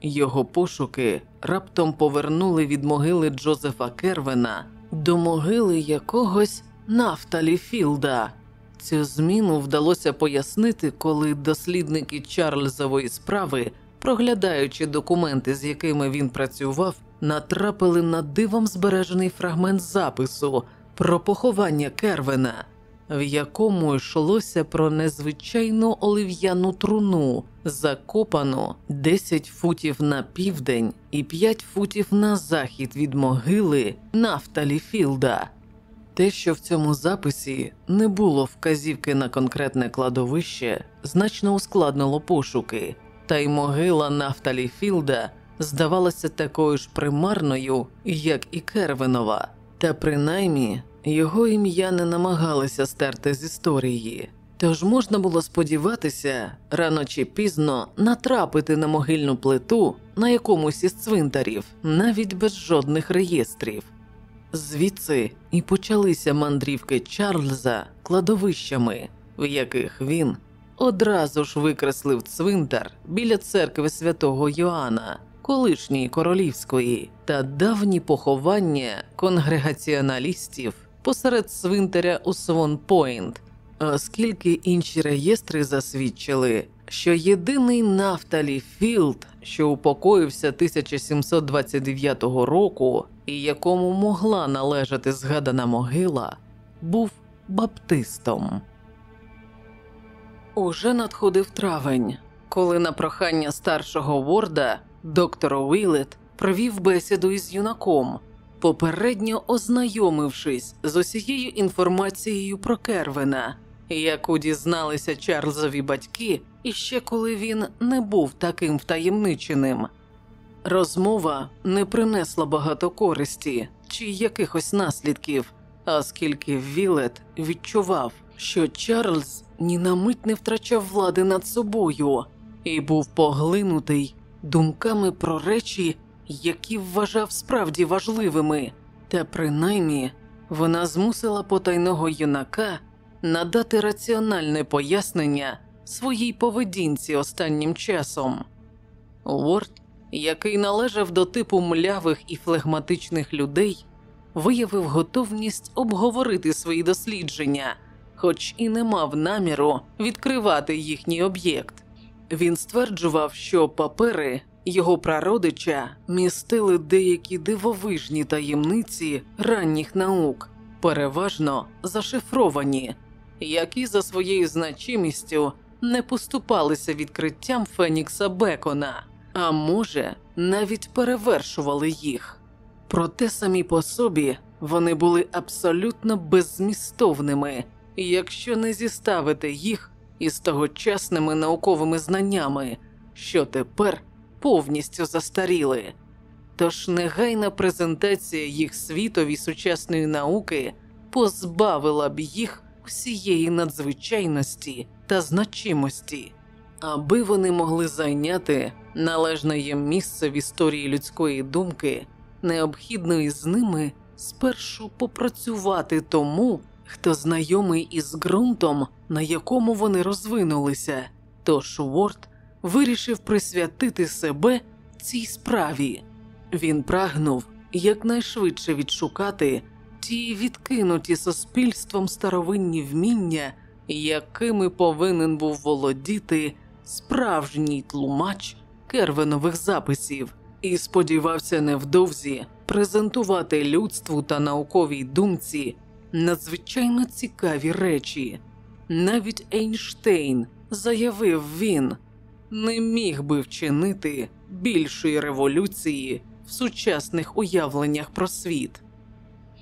Його пошуки раптом повернули від могили Джозефа Кервена до могили якогось Нафталі Філда. Цю зміну вдалося пояснити, коли дослідники Чарльзової справи, проглядаючи документи, з якими він працював, натрапили на дивом збережений фрагмент запису про поховання Кервена, в якому йшлося про незвичайну олив'яну труну, закопану 10 футів на південь і 5 футів на захід від могили Нафталі Філда. Те, що в цьому записі не було вказівки на конкретне кладовище, значно ускладнило пошуки, та й могила Нафталі Філда здавалася такою ж примарною, як і Кервенова, та принаймні його ім'я не намагалися стерти з історії. Тож можна було сподіватися рано чи пізно натрапити на могильну плиту на якомусь із цвинтарів, навіть без жодних реєстрів. Звідси і почалися мандрівки Чарльза кладовищами, в яких він одразу ж викреслив цвинтар біля церкви святого Йоанна, колишньої королівської, та давні поховання конгрегаціоналістів посеред цвинтаря у Свон-Пойнт, оскільки інші реєстри засвідчили, що єдиний Нафталі Філд, що упокоївся 1729 року, і якому могла належати згадана могила, був баптистом. Уже надходив травень, коли на прохання старшого Ворда доктор Уілет провів бесіду із юнаком, попередньо ознайомившись з усією інформацією про Кервена, яку дізналися Чарльзові батьки іще коли він не був таким втаємниченим. Розмова не принесла багато користі чи якихось наслідків, оскільки Вілет відчував, що Чарльз ні на мить не втрачав влади над собою і був поглинутий думками про речі, які вважав справді важливими, та принаймні вона змусила потайного юнака надати раціональне пояснення своїй поведінці останнім часом. Уорд, який належав до типу млявих і флегматичних людей, виявив готовність обговорити свої дослідження, хоч і не мав наміру відкривати їхній об'єкт. Він стверджував, що папери його прародича містили деякі дивовижні таємниці ранніх наук, переважно зашифровані, які за своєю значимістю не поступалися відкриттям Фенікса Бекона, а може, навіть перевершували їх. Проте самі по собі вони були абсолютно беззмістовними, якщо не зіставити їх із тогочасними науковими знаннями, що тепер повністю застаріли. Тож негайна презентація їх світові сучасної науки позбавила б їх всієї надзвичайності та значимості, аби вони могли зайняти належне їм місце в історії людської думки, необхідно із ними спершу попрацювати тому, хто знайомий із ґрунтом, на якому вони розвинулися. Тож Уорд вирішив присвятити себе цій справі. Він прагнув якнайшвидше відшукати ті відкинуті суспільством старовинні вміння, якими повинен був володіти справжній тлумач кервенових записів, і сподівався невдовзі презентувати людству та науковій думці надзвичайно цікаві речі. Навіть Ейнштейн, заявив він, не міг би вчинити більшої революції в сучасних уявленнях про світ.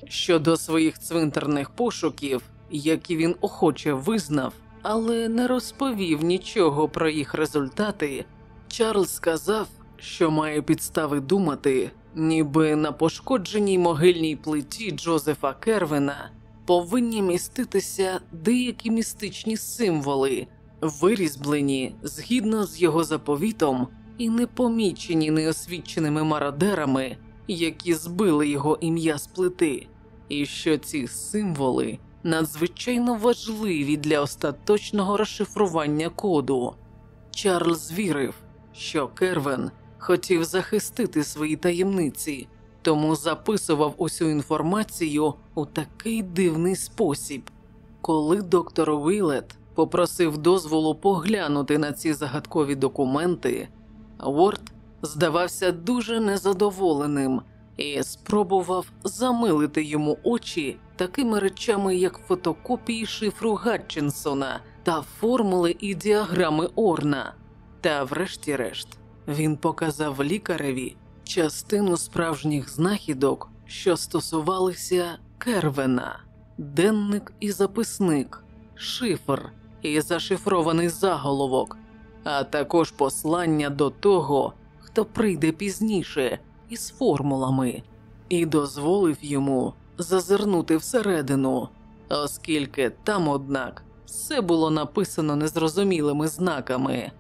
Щодо своїх цвинтарних пошуків, які він охоче визнав, але не розповів нічого про їх результати, Чарльз сказав, що має підстави думати, ніби на пошкодженій могильній плиті Джозефа Кервена повинні міститися деякі містичні символи, вирізблені згідно з його заповітом і не помічені неосвіченими мародерами, які збили його ім'я з плити, і що ці символи надзвичайно важливі для остаточного розшифрування коду. Чарльз вірив, що Кервен хотів захистити свої таємниці, тому записував усю інформацію у такий дивний спосіб. Коли доктор Уілет попросив дозволу поглянути на ці загадкові документи, Ворд здавався дуже незадоволеним і спробував замилити йому очі такими речами, як фотокопії шифру Гатчинсона та формули і діаграми Орна. Та, врешті-решт, він показав лікареві частину справжніх знахідок, що стосувалися Кервена, денник і записник, шифр і зашифрований заголовок, а також послання до того, хто прийде пізніше із формулами, і дозволив йому зазирнути всередину, оскільки там, однак, все було написано незрозумілими знаками.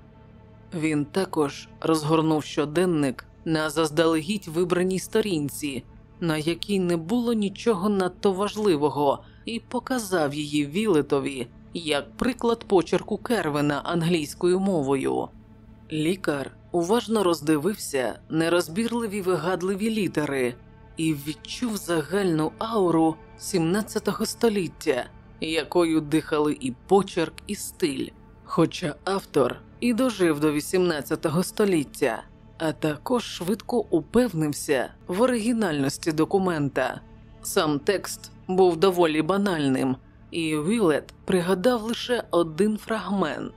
Він також розгорнув щоденник на заздалегідь вибраній сторінці, на якій не було нічого надто важливого, і показав її Вілетові як приклад почерку Кервена англійською мовою. Лікар уважно роздивився нерозбірливі вигадливі літери і відчув загальну ауру 17 століття, якою дихали і почерк, і стиль. Хоча автор і дожив до 18 століття, а також швидко упевнився в оригінальності документа. Сам текст був доволі банальним, і Вілет пригадав лише один фрагмент.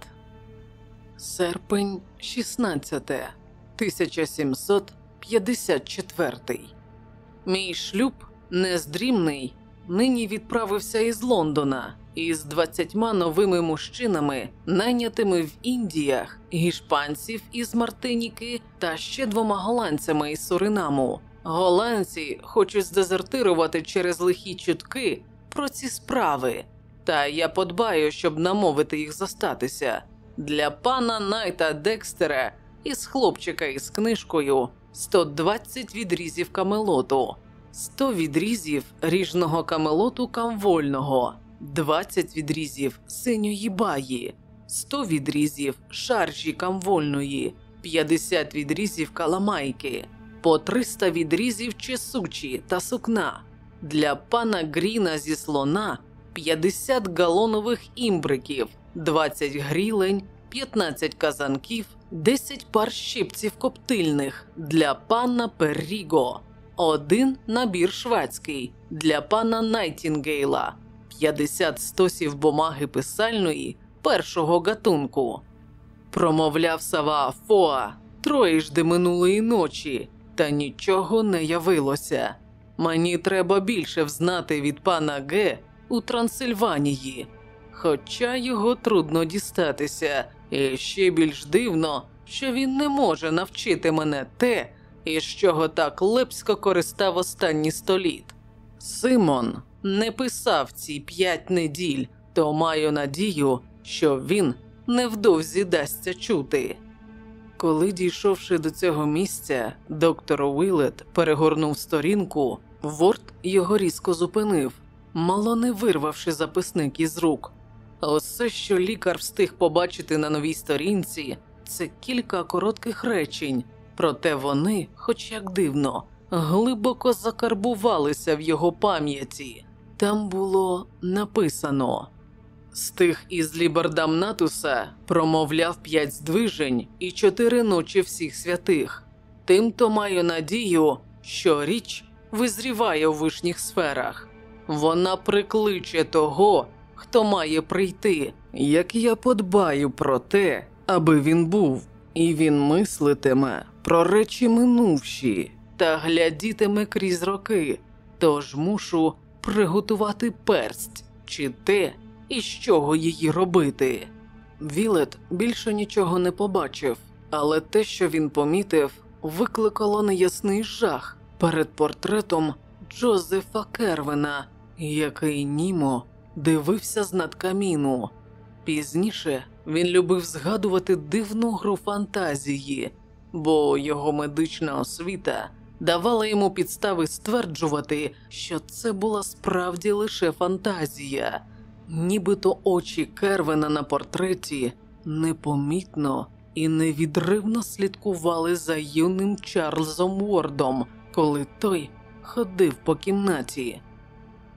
Серпень 16, 1754. Мій шлюб нездрімний нині відправився із Лондона із двадцятьма новими мужчинами, найнятими в Індіях, гішпанців із Мартиніки та ще двома голландцями із Суринаму. Голландці хочуть здезертирувати через лихі чутки про ці справи, та я подбаю, щоб намовити їх застатися. Для пана Найта Декстера із хлопчика із книжкою 120 відрізів камелоту, 100 відрізів ріжного камелоту камвольного, 20 відрізів синьої баї, 100 відрізів шаржі камвольної, 50 відрізів каламайки, по 300 відрізів чесучі та сукна. Для пана Гріна зі слона 50 галонових імбриків, 20 грілень, 15 казанків, 10 пар щипців коптильних для пана Перріго, один набір шведський для пана Найтінгейла, 50 стосів бумаги писальної першого гатунку. Промовляв Саваофа троїжди минулої ночі, та нічого не явилося. Мені треба більше взнати від пана Г у Трансильванії, хоча його трудно дістатися, і ще більш дивно, що він не може навчити мене те, із чого так лепсько користав останні століт. Симон не писав ці п'ять неділь, то маю надію, що він невдовзі дасться чути. Коли, дійшовши до цього місця, доктор Уілет перегорнув сторінку, Ворд його різко зупинив, мало не вирвавши записник із рук. Усе, що лікар встиг побачити на новій сторінці, це кілька коротких речень, проте вони, хоч як дивно, глибоко закарбувалися в його пам'яті. Там було написано. З тих із Лібердамнатуса промовляв п'ять здвижень і чотири ночі всіх святих. Тимто маю надію, що річ визріває у вишніх сферах. Вона прикличе того, хто має прийти, як я подбаю про те, аби він був, і він мислитиме про речі минувші та глядітиме крізь роки. Тож мушу приготувати персть чи те, із чого її робити. Вілет більше нічого не побачив, але те, що він помітив, викликало неясний жах перед портретом Джозефа Кервена, який німо дивився з над каміну. Пізніше він любив згадувати дивну гру фантазії, бо його медична освіта давала йому підстави стверджувати, що це була справді лише фантазія, нібито очі Кервена на портреті непомітно і невідривно слідкували за юним Чарльзом Уордом, коли той ходив по кімнаті.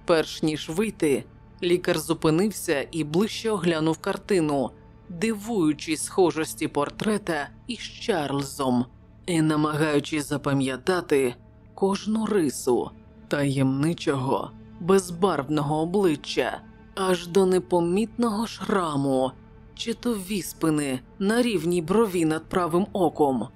Перш ніж вийти, лікар зупинився і ближче оглянув картину, дивуючись схожості портрета із Чарльзом і намагаючись запам'ятати кожну рису таємничого, безбарвного обличчя аж до непомітного шраму, чи то віспини на рівній брові над правим оком.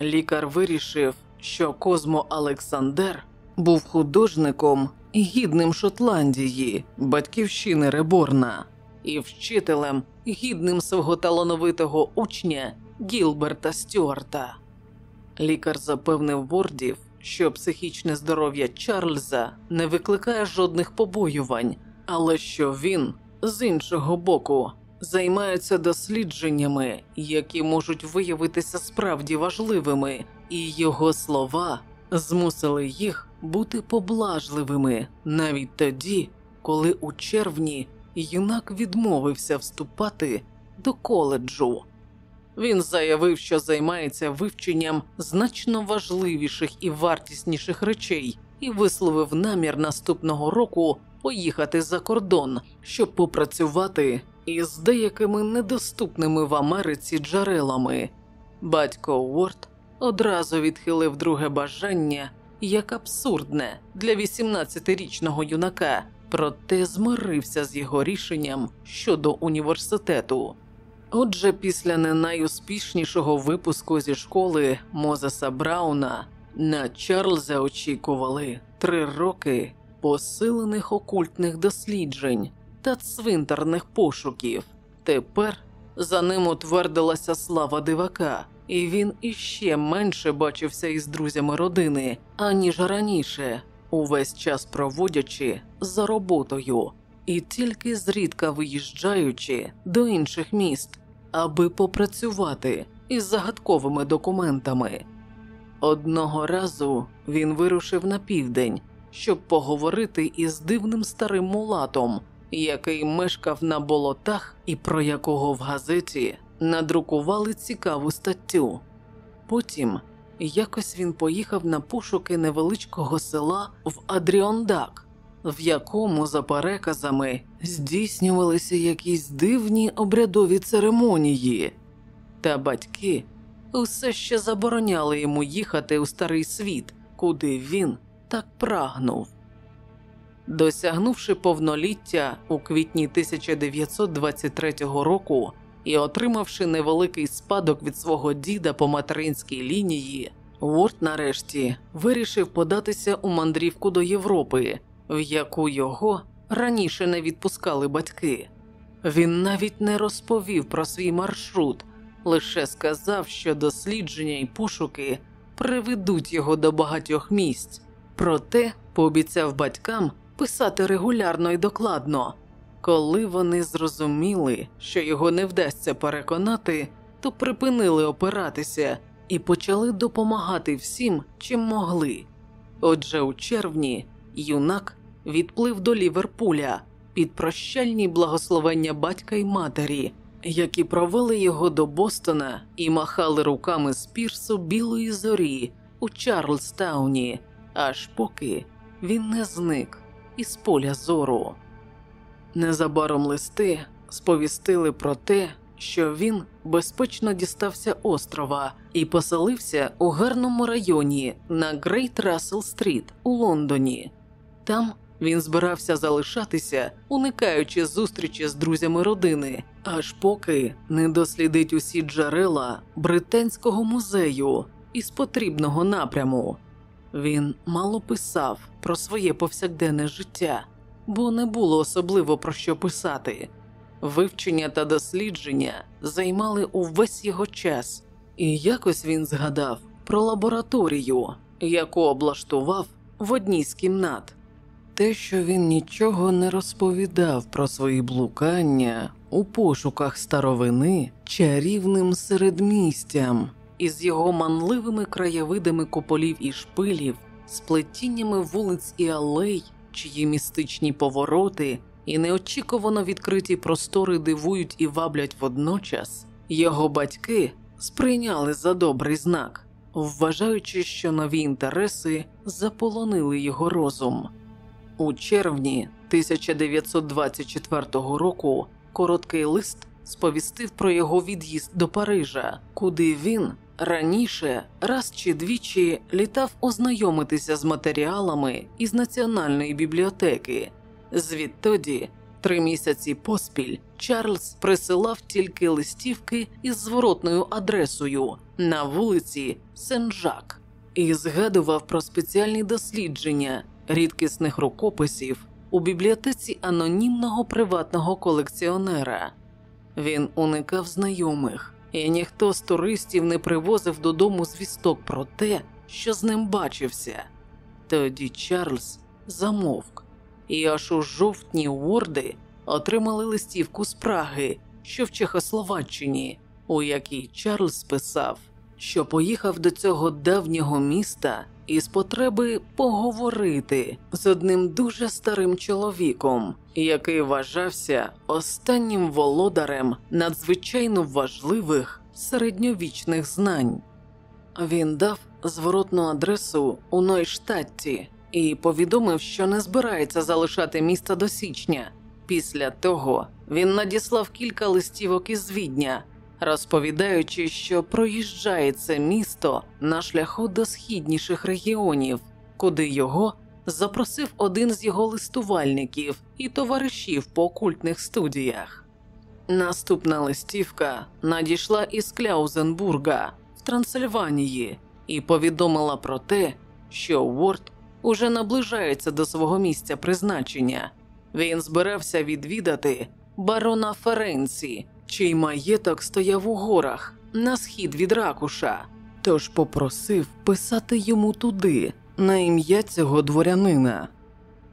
Лікар вирішив, що Козмо Олександр був художником гідним Шотландії, батьківщини Реборна, і вчителем гідним свого талановитого учня Гілберта Стюарта. Лікар запевнив Вордів, що психічне здоров'я Чарльза не викликає жодних побоювань, але що він з іншого боку займається дослідженнями, які можуть виявитися справді важливими, і його слова змусили їх бути поблажливими навіть тоді, коли у червні юнак відмовився вступати до коледжу. Він заявив, що займається вивченням значно важливіших і вартісніших речей, і висловив намір наступного року поїхати за кордон, щоб попрацювати із деякими недоступними в Америці джерелами. Батько Уорд одразу відхилив друге бажання як абсурдне для 18-річного юнака, проте змирився з його рішенням щодо університету. Отже, після не найуспішнішого випуску зі школи Мозеса Брауна на Чарльза очікували три роки посилених окультних досліджень та цвинтарних пошуків. Тепер за ним утвердилася слава дивака, і він іще менше бачився із друзями родини, аніж раніше, увесь час проводячи за роботою, і тільки зрідка виїжджаючи до інших міст, аби попрацювати із загадковими документами. Одного разу він вирушив на південь, щоб поговорити із дивним старим мулатом, який мешкав на болотах і про якого в газеті надрукували цікаву статтю. Потім якось він поїхав на пошуки невеличкого села в Адріондак, в якому, за переказами, здійснювалися якісь дивні обрядові церемонії, та батьки усе ще забороняли йому їхати у старий світ, куди він так прагнув. Досягнувши повноліття у квітні 1923 року і отримавши невеликий спадок від свого діда по материнській лінії, Уорд нарешті вирішив податися у мандрівку до Європи, в яку його раніше не відпускали батьки. Він навіть не розповів про свій маршрут, лише сказав, що дослідження і пошуки приведуть його до багатьох місць, проте пообіцяв батькам писати регулярно і докладно. Коли вони зрозуміли, що його не вдасться переконати, то припинили опиратися і почали допомагати всім, чим могли. Отже, у червні юнак відплив до Ліверпуля під прощальні благословення батька й матері, які провели його до Бостона і махали руками з пірсу білої зорі у Чарльстауні, аж поки він не зник із поля зору. Незабаром листи сповістили про те, що він безпечно дістався острова і поселився у гарному районі на Грейт Рассел Стріт у Лондоні. Там він збирався залишатися, уникаючи зустрічі з друзями родини, аж поки не дослідить усі джерела британського музею із потрібного напряму. Він мало писав про своє повсякденне життя, бо не було особливо про що писати. Вивчення та дослідження займали увесь його час, і якось він згадав про лабораторію, яку облаштував в одній з кімнат. Те, що він нічого не розповідав про свої блукання у пошуках старовини чарівним середмістям, із його манливими краєвидами куполів і шпилів, сплетіннями вулиць і алей, чиї містичні повороти і неочікувано відкриті простори дивують і ваблять водночас, його батьки сприйняли за добрий знак, вважаючи, що нові інтереси заполонили його розум. У червні 1924 року короткий лист сповістив про його від'їзд до Парижа, куди він раніше раз чи двічі літав ознайомитися з матеріалами із національної бібліотеки. Звідтоді, три місяці поспіль, Чарльз присилав тільки листівки із зворотною адресою на вулиці Сен-Жак і згадував про спеціальні дослідження рідкісних рукописів у бібліотеці анонімного приватного колекціонера. Він уникав знайомих, і ніхто з туристів не привозив додому звісток про те, що з ним бачився. Тоді Чарльз замовк, і аж у жовтні Уорди отримали листівку з Праги, що в Чехословаччині, у якій Чарльз писав, що поїхав до цього давнього міста із потреби поговорити з одним дуже старим чоловіком, який вважався останнім володарем надзвичайно важливих середньовічних знань. Він дав зворотну адресу у Нойштатті і повідомив, що не збирається залишати місто до січня. Після того він надіслав кілька листівок із Відня, розповідаючи, що проїжджає це місто на шляху до східніших регіонів, куди його запросив один з його листувальників і товаришів по окультних студіях. Наступна листівка надійшла із Кляузенбурга в Трансильванії і повідомила про те, що Уорд уже наближається до свого місця призначення. Він збирався відвідати барона Ференці, чий маєток стояв у горах на схід від ракуша, тож попросив писати йому туди, на ім'я цього дворянина.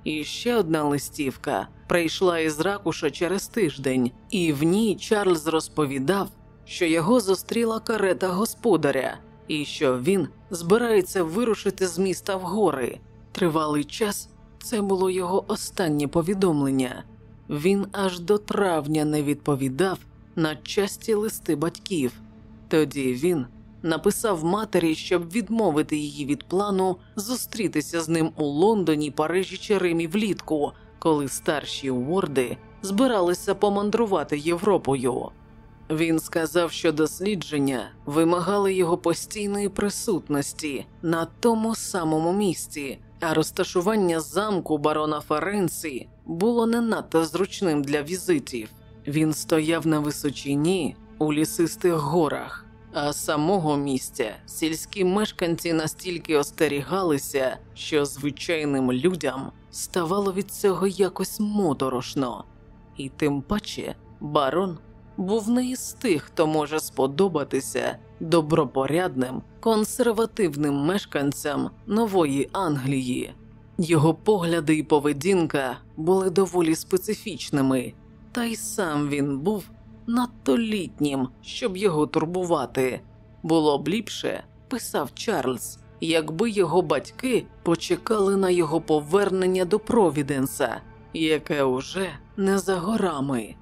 І ще одна листівка прийшла із ракуша через тиждень, і в ній Чарльз розповідав, що його зустріла карета господаря, і що він збирається вирушити з міста в гори. Тривалий час це було його останнє повідомлення. Він аж до травня не відповідав на часті листи батьків. Тоді він написав матері, щоб відмовити її від плану зустрітися з ним у Лондоні, Парижі чи Римі влітку, коли старші Уорди збиралися помандрувати Європою. Він сказав, що дослідження вимагали його постійної присутності на тому самому місці, а розташування замку барона Ференці було не надто зручним для візитів. Він стояв на височині у лісистих горах, а самого місця сільські мешканці настільки остерігалися, що звичайним людям ставало від цього якось моторошно, і тим паче барон був не із тих, хто може сподобатися добропорядним, консервативним мешканцям нової Англії. Його погляди і поведінка були доволі специфічними, та й сам він був надто літнім, щоб його турбувати. Було б ліпше, писав Чарльз, якби його батьки почекали на його повернення до Провіденса, яке уже не за горами.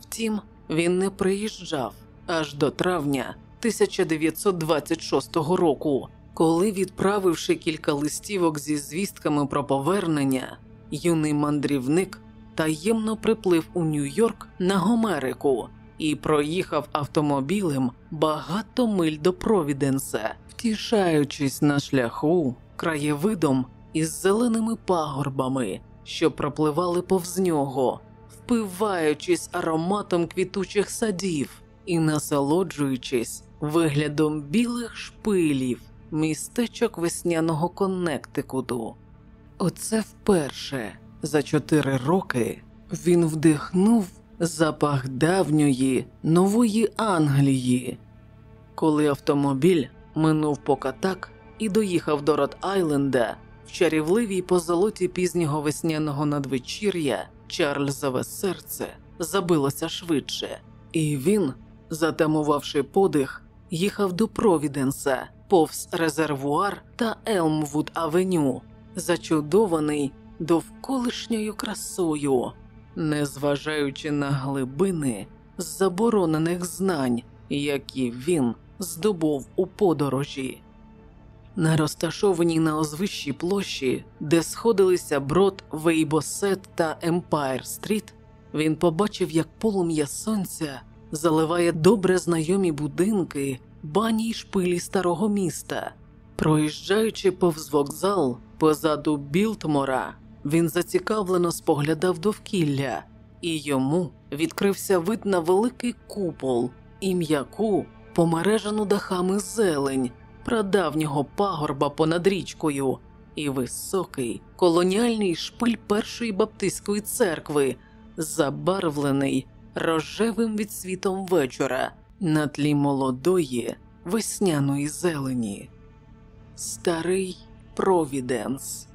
Втім, він не приїжджав аж до травня 1926 року, коли, відправивши кілька листівок зі звістками про повернення, юний мандрівник таємно приплив у Нью-Йорк на Гомерику і проїхав автомобілем багато миль до Провіденса, втішаючись на шляху краєвидом із зеленими пагорбами, що пропливали повз нього, впиваючись ароматом квітучих садів і насолоджуючись виглядом білих шпилів містечок весняного Коннектикуту. Оце вперше за чотири роки він вдихнув запах давньої нової Англії. Коли автомобіль минув Покатак і доїхав до Рот Айленда, В чарівливій позолоті пізнього весняного надвечір'я Чарльзове серце забилося швидше, і він, затамувавши подих, їхав до Провіденса повз резервуар та Елмвуд Авеню, зачудований довколишньою красою, незважаючи на глибини заборонених знань, які він здобув у подорожі. На розташованій на узвишші площі, де сходилися Брод, Вейбоссет та Емпайр Стріт, він побачив, як полум'я сонця заливає добре знайомі будинки, бані й шпилі старого міста. Проїжджаючи повз вокзал позаду Білтмора, він зацікавлено споглядав довкілля, і йому відкрився вид на великий купол і м'яку, помережену дахами зелень прадавнього пагорба понад річкою, і високий колоніальний шпиль першої баптистської церкви, забарвлений рожевим відсвітом вечора на тлі молодої весняної зелені. Старий Провіденс.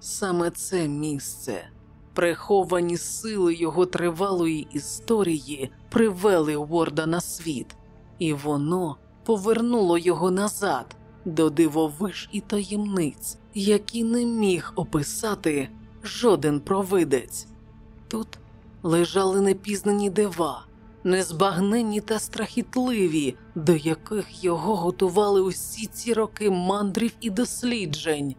Саме це місце, приховані сили його тривалої історії привели Уорда на світ, і воно повернуло його назад до дивовиж і таємниць, які не міг описати жоден провидець. Тут лежали непізнані дива, незбагненні та страхітливі, до яких його готували усі ці роки мандрів і досліджень.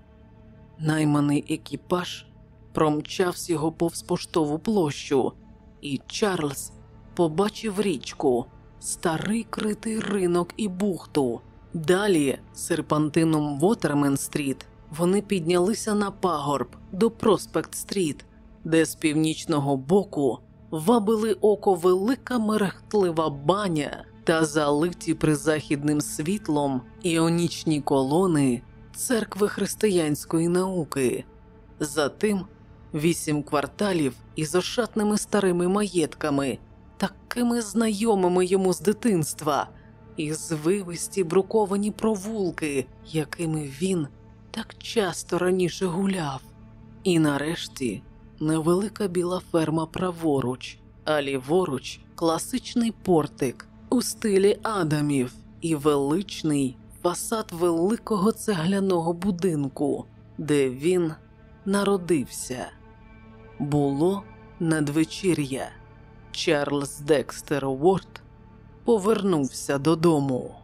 Найманий екіпаж промчався його повз поштову площу, і Чарльз побачив річку, старий критий ринок і бухту. Далі, серпантином Вотермен-стріт, вони піднялися на пагорб до Проспект-стріт, де з північного боку вабили око велика мерехтлива баня та залиті призахідним світлом іонічні колони церкви християнської науки. Затим вісім кварталів із ошатними старими маєтками, такими знайомими йому з дитинства, і звивисті бруковані провулки, якими він так часто раніше гуляв. І нарешті невелика біла ферма праворуч, а ліворуч класичний портик у стилі Адамів і величний фасад великого цегляного будинку, де він народився. Було надвечір'я. Чарльз Декстер Уорд повернувся додому.